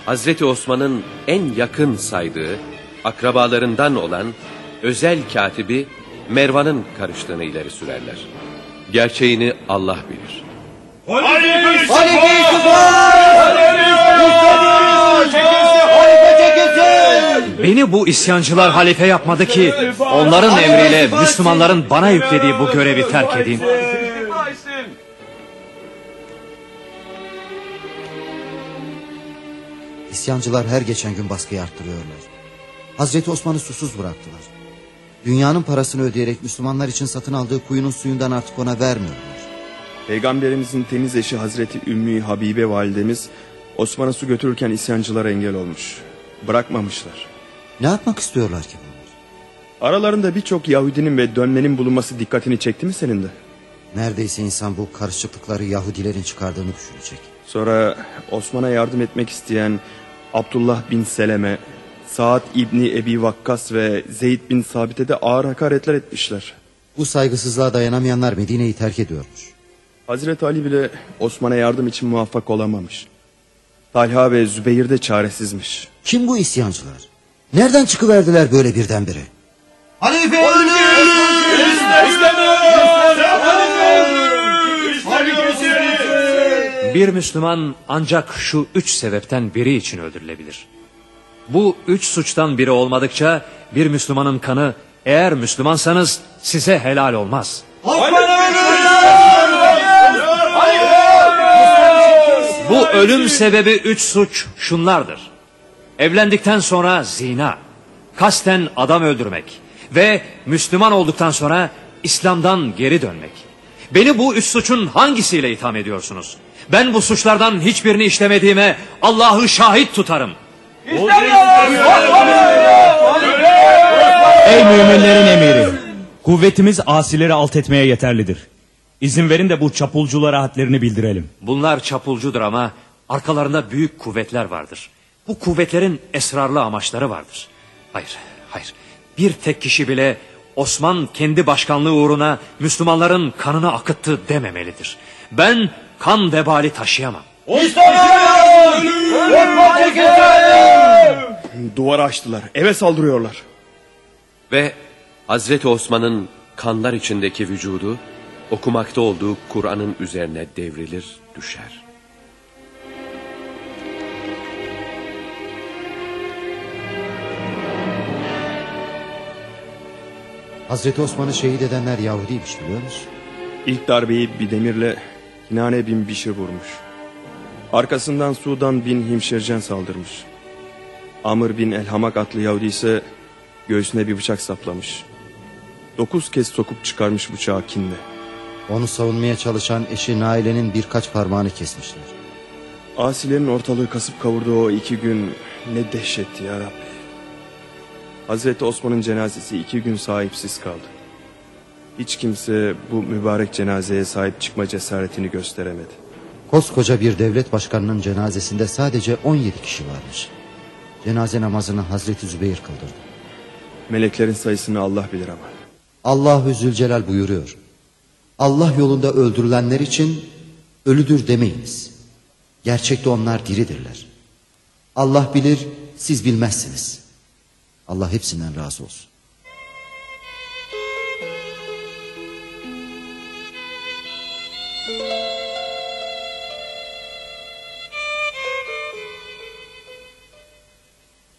Hazreti Osman'ın en yakın saydığı akrabalarından olan özel katibi Mervan'ın karıştığını ileri sürerler. Gerçeğini Allah bilir. Beni bu isyancılar halife yapmadı ki onların emriyle Müslümanların bana yüklediği bu görevi terk edeyim. İsyancılar her geçen gün baskıyı arttırıyorlar. Hazreti Osman'ı susuz bıraktılar. Dünyanın parasını ödeyerek Müslümanlar için satın aldığı kuyunun suyundan artık ona vermiyorlar. Peygamberimizin temiz eşi Hazreti Ümmü Habibe validemiz Osman'a su götürürken isyancılara engel olmuş. Bırakmamışlar. Ne yapmak istiyorlar ki bunlar? Aralarında birçok Yahudinin ve dönmenin bulunması dikkatini çekti mi senin de? Neredeyse insan bu karışıklıkları Yahudilerin çıkardığını düşünecek. Sonra Osman'a yardım etmek isteyen Abdullah bin Seleme, Saad İbni Ebi Vakkas ve Zeyd bin Sabit'e de ağır hakaretler etmişler. Bu saygısızlığa dayanamayanlar Medine'yi terk ediyormuş. Hazreti Ali bile Osman'a yardım için muvaffak olamamış. Talha ve Zübeyir de çaresizmiş. Kim bu isyancılar? Nereden çıkıverdiler böyle birdenbire? Halife Bir Müslüman ancak şu üç sebepten biri için öldürülebilir. Bu üç suçtan biri olmadıkça bir Müslümanın kanı eğer Müslümansanız size helal olmaz. Bu ölüm sebebi üç suç şunlardır. Evlendikten sonra zina, kasten adam öldürmek ve Müslüman olduktan sonra İslam'dan geri dönmek. Beni bu üç suçun hangisiyle itham ediyorsunuz? Ben bu suçlardan hiçbirini işlemediğime Allah'ı şahit tutarım. Ey müminlerin emiri. Kuvvetimiz asileri alt etmeye yeterlidir. İzin verin de bu çapulculara hadlerini bildirelim. Bunlar çapulcudur ama arkalarında büyük kuvvetler vardır. Bu kuvvetlerin esrarlı amaçları vardır. Hayır, hayır. Bir tek kişi bile Osman kendi başkanlığı uğruna Müslümanların kanını akıttı dememelidir. Ben kan vebali taşıyamam. Duvarı açtılar, eve saldırıyorlar. Ve Hazreti Osman'ın kanlar içindeki vücudu okumakta olduğu Kur'an'ın üzerine devrilir, düşer. Hazreti Osman'ı şehit edenler Yahudiymiş biliyor musun? İlk darbeyi bir demirle Kinane bin Bişir vurmuş. Arkasından Sudan bin Himşircen saldırmış. Amr bin Elhamak adlı Yahudi ise göğsüne bir bıçak saplamış. Dokuz kez sokup çıkarmış bıçağı kinle. Onu savunmaya çalışan eşi Naile'nin birkaç parmağını kesmişler. Asilerin ortalığı kasıp kavurduğu o iki gün ne dehşetti ya Rabbi. Hazreti Osman'ın cenazesi iki gün sahipsiz kaldı. Hiç kimse bu mübarek cenazeye sahip çıkma cesaretini gösteremedi. Koskoca bir devlet başkanının cenazesinde sadece 17 kişi varmış. Cenaze namazını Hazreti Zübeyir kıldırdı. Meleklerin sayısını Allah bilir ama. Allahü Zülcelal buyuruyor. Allah yolunda öldürülenler için ölüdür demeyiniz. Gerçekte onlar diridirler. Allah bilir, siz bilmezsiniz. Allah hepsinden razı olsun.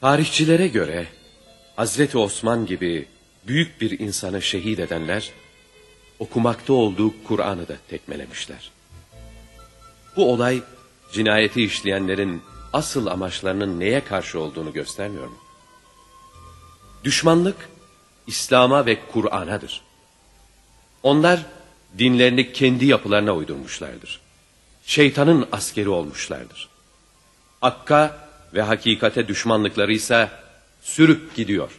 Tarihçilere göre Hazreti Osman gibi büyük bir insanı şehit edenler okumakta olduğu Kur'an'ı da tekmelemişler. Bu olay cinayeti işleyenlerin asıl amaçlarının neye karşı olduğunu göstermiyor mu? Düşmanlık İslam'a ve Kur'an'adır. Onlar dinlerini kendi yapılarına uydurmuşlardır. Şeytanın askeri olmuşlardır. Hakka ve hakikate düşmanlıkları ise sürüp gidiyor.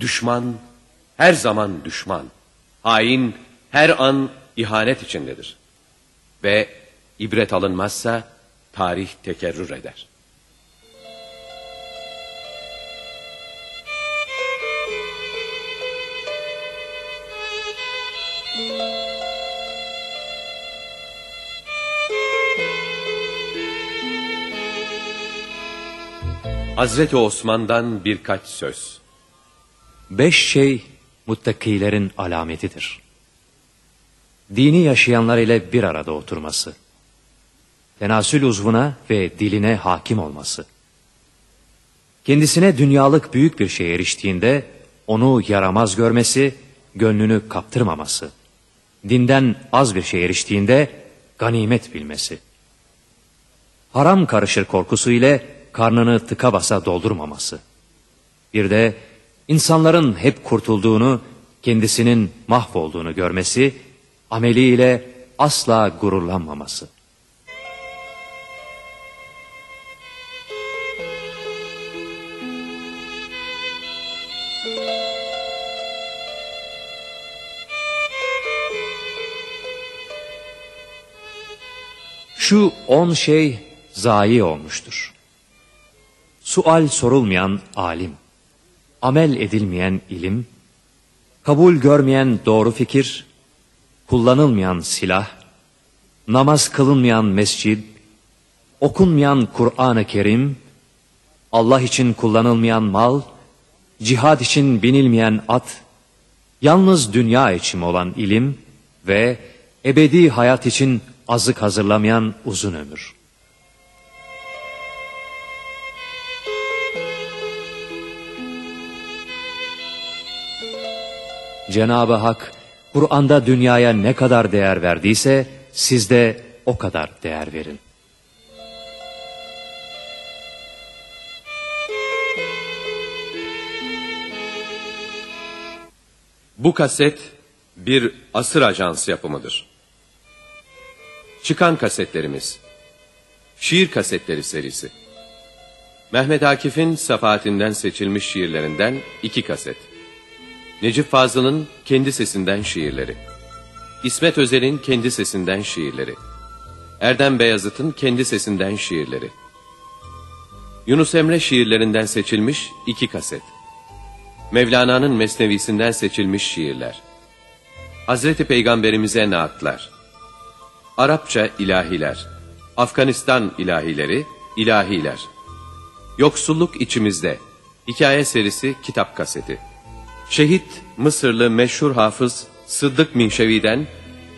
Düşman her zaman düşman. Hain her an ihanet içindedir. Ve ibret alınmazsa tarih tekerrür eder. Hazreti Osman'dan birkaç söz. Beş şey muttakilerin alametidir. Dini yaşayanlar ile bir arada oturması. Tenasül uzvuna ve diline hakim olması. Kendisine dünyalık büyük bir şey eriştiğinde onu yaramaz görmesi, gönlünü kaptırmaması. Dinden az bir şey eriştiğinde ganimet bilmesi. Haram karışır korkusu ile karnını tıka basa doldurmaması. Bir de insanların hep kurtulduğunu, kendisinin mahvolduğunu görmesi, ameliyle asla gururlanmaması. Şu on şey zayi olmuştur. Sual sorulmayan alim, amel edilmeyen ilim, kabul görmeyen doğru fikir, kullanılmayan silah, namaz kılınmayan mescid, okunmayan Kur'an-ı Kerim, Allah için kullanılmayan mal, cihad için binilmeyen at, yalnız dünya için olan ilim ve ebedi hayat için azık hazırlamayan uzun ömür. Cenab-ı Hak Kur'an'da dünyaya ne kadar değer verdiyse siz de o kadar değer verin. Bu kaset bir asır ajans yapımıdır. Çıkan kasetlerimiz Şiir Kasetleri serisi Mehmet Akif'in safaatinden seçilmiş şiirlerinden iki kaset. Necip Fazıl'ın kendi sesinden şiirleri. İsmet Özel'in kendi sesinden şiirleri. Erdem Beyazıt'ın kendi sesinden şiirleri. Yunus Emre şiirlerinden seçilmiş iki kaset. Mevlana'nın mesnevisinden seçilmiş şiirler. Hazreti Peygamberimize naatlar. Arapça ilahiler. Afganistan ilahileri, ilahiler. Yoksulluk içimizde. Hikaye serisi kitap kaseti. Şehit Mısırlı meşhur hafız Sıddık Minşevi'den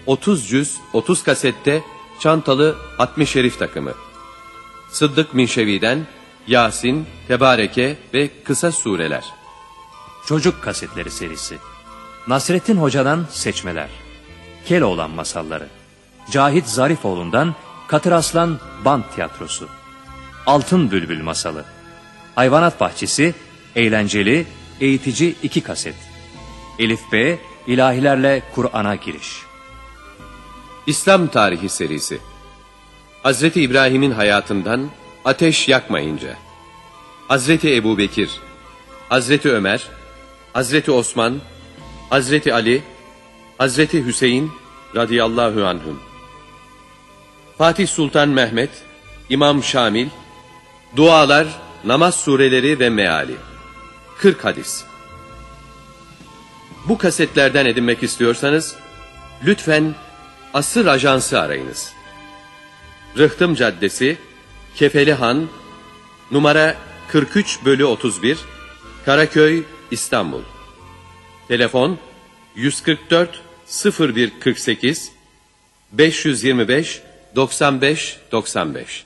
30 cüz 30 kasette çantalı 60 şerif takımı. Sıddık Minşevi'den Yasin, Tebareke ve kısa sureler. Çocuk kasetleri serisi. Nasrettin Hoca'dan seçmeler. Keloğlan masalları. Cahit Zarifoğlu'ndan Katır Aslan Band Tiyatrosu. Altın Bülbül masalı. Hayvanat Bahçesi, eğlenceli, eğitici iki kaset. Elif B, ilahilerle Kur'an'a giriş. İslam Tarihi serisi. Hazreti İbrahim'in hayatından ateş yakmayınca. Hazreti Ebubekir, Hazreti Ömer, Hazreti Osman, Hazreti Ali, Hazreti Hüseyin radıyallahu anhüm. Fatih Sultan Mehmet, İmam Şamil, dualar, namaz sureleri ve meali. 40 hadis. Bu kasetlerden edinmek istiyorsanız, lütfen Asır Ajansı arayınız. Rıhtım Caddesi, Kefelihan, numara 43 bölü 31, Karaköy, İstanbul. Telefon 144 0148 525 95 95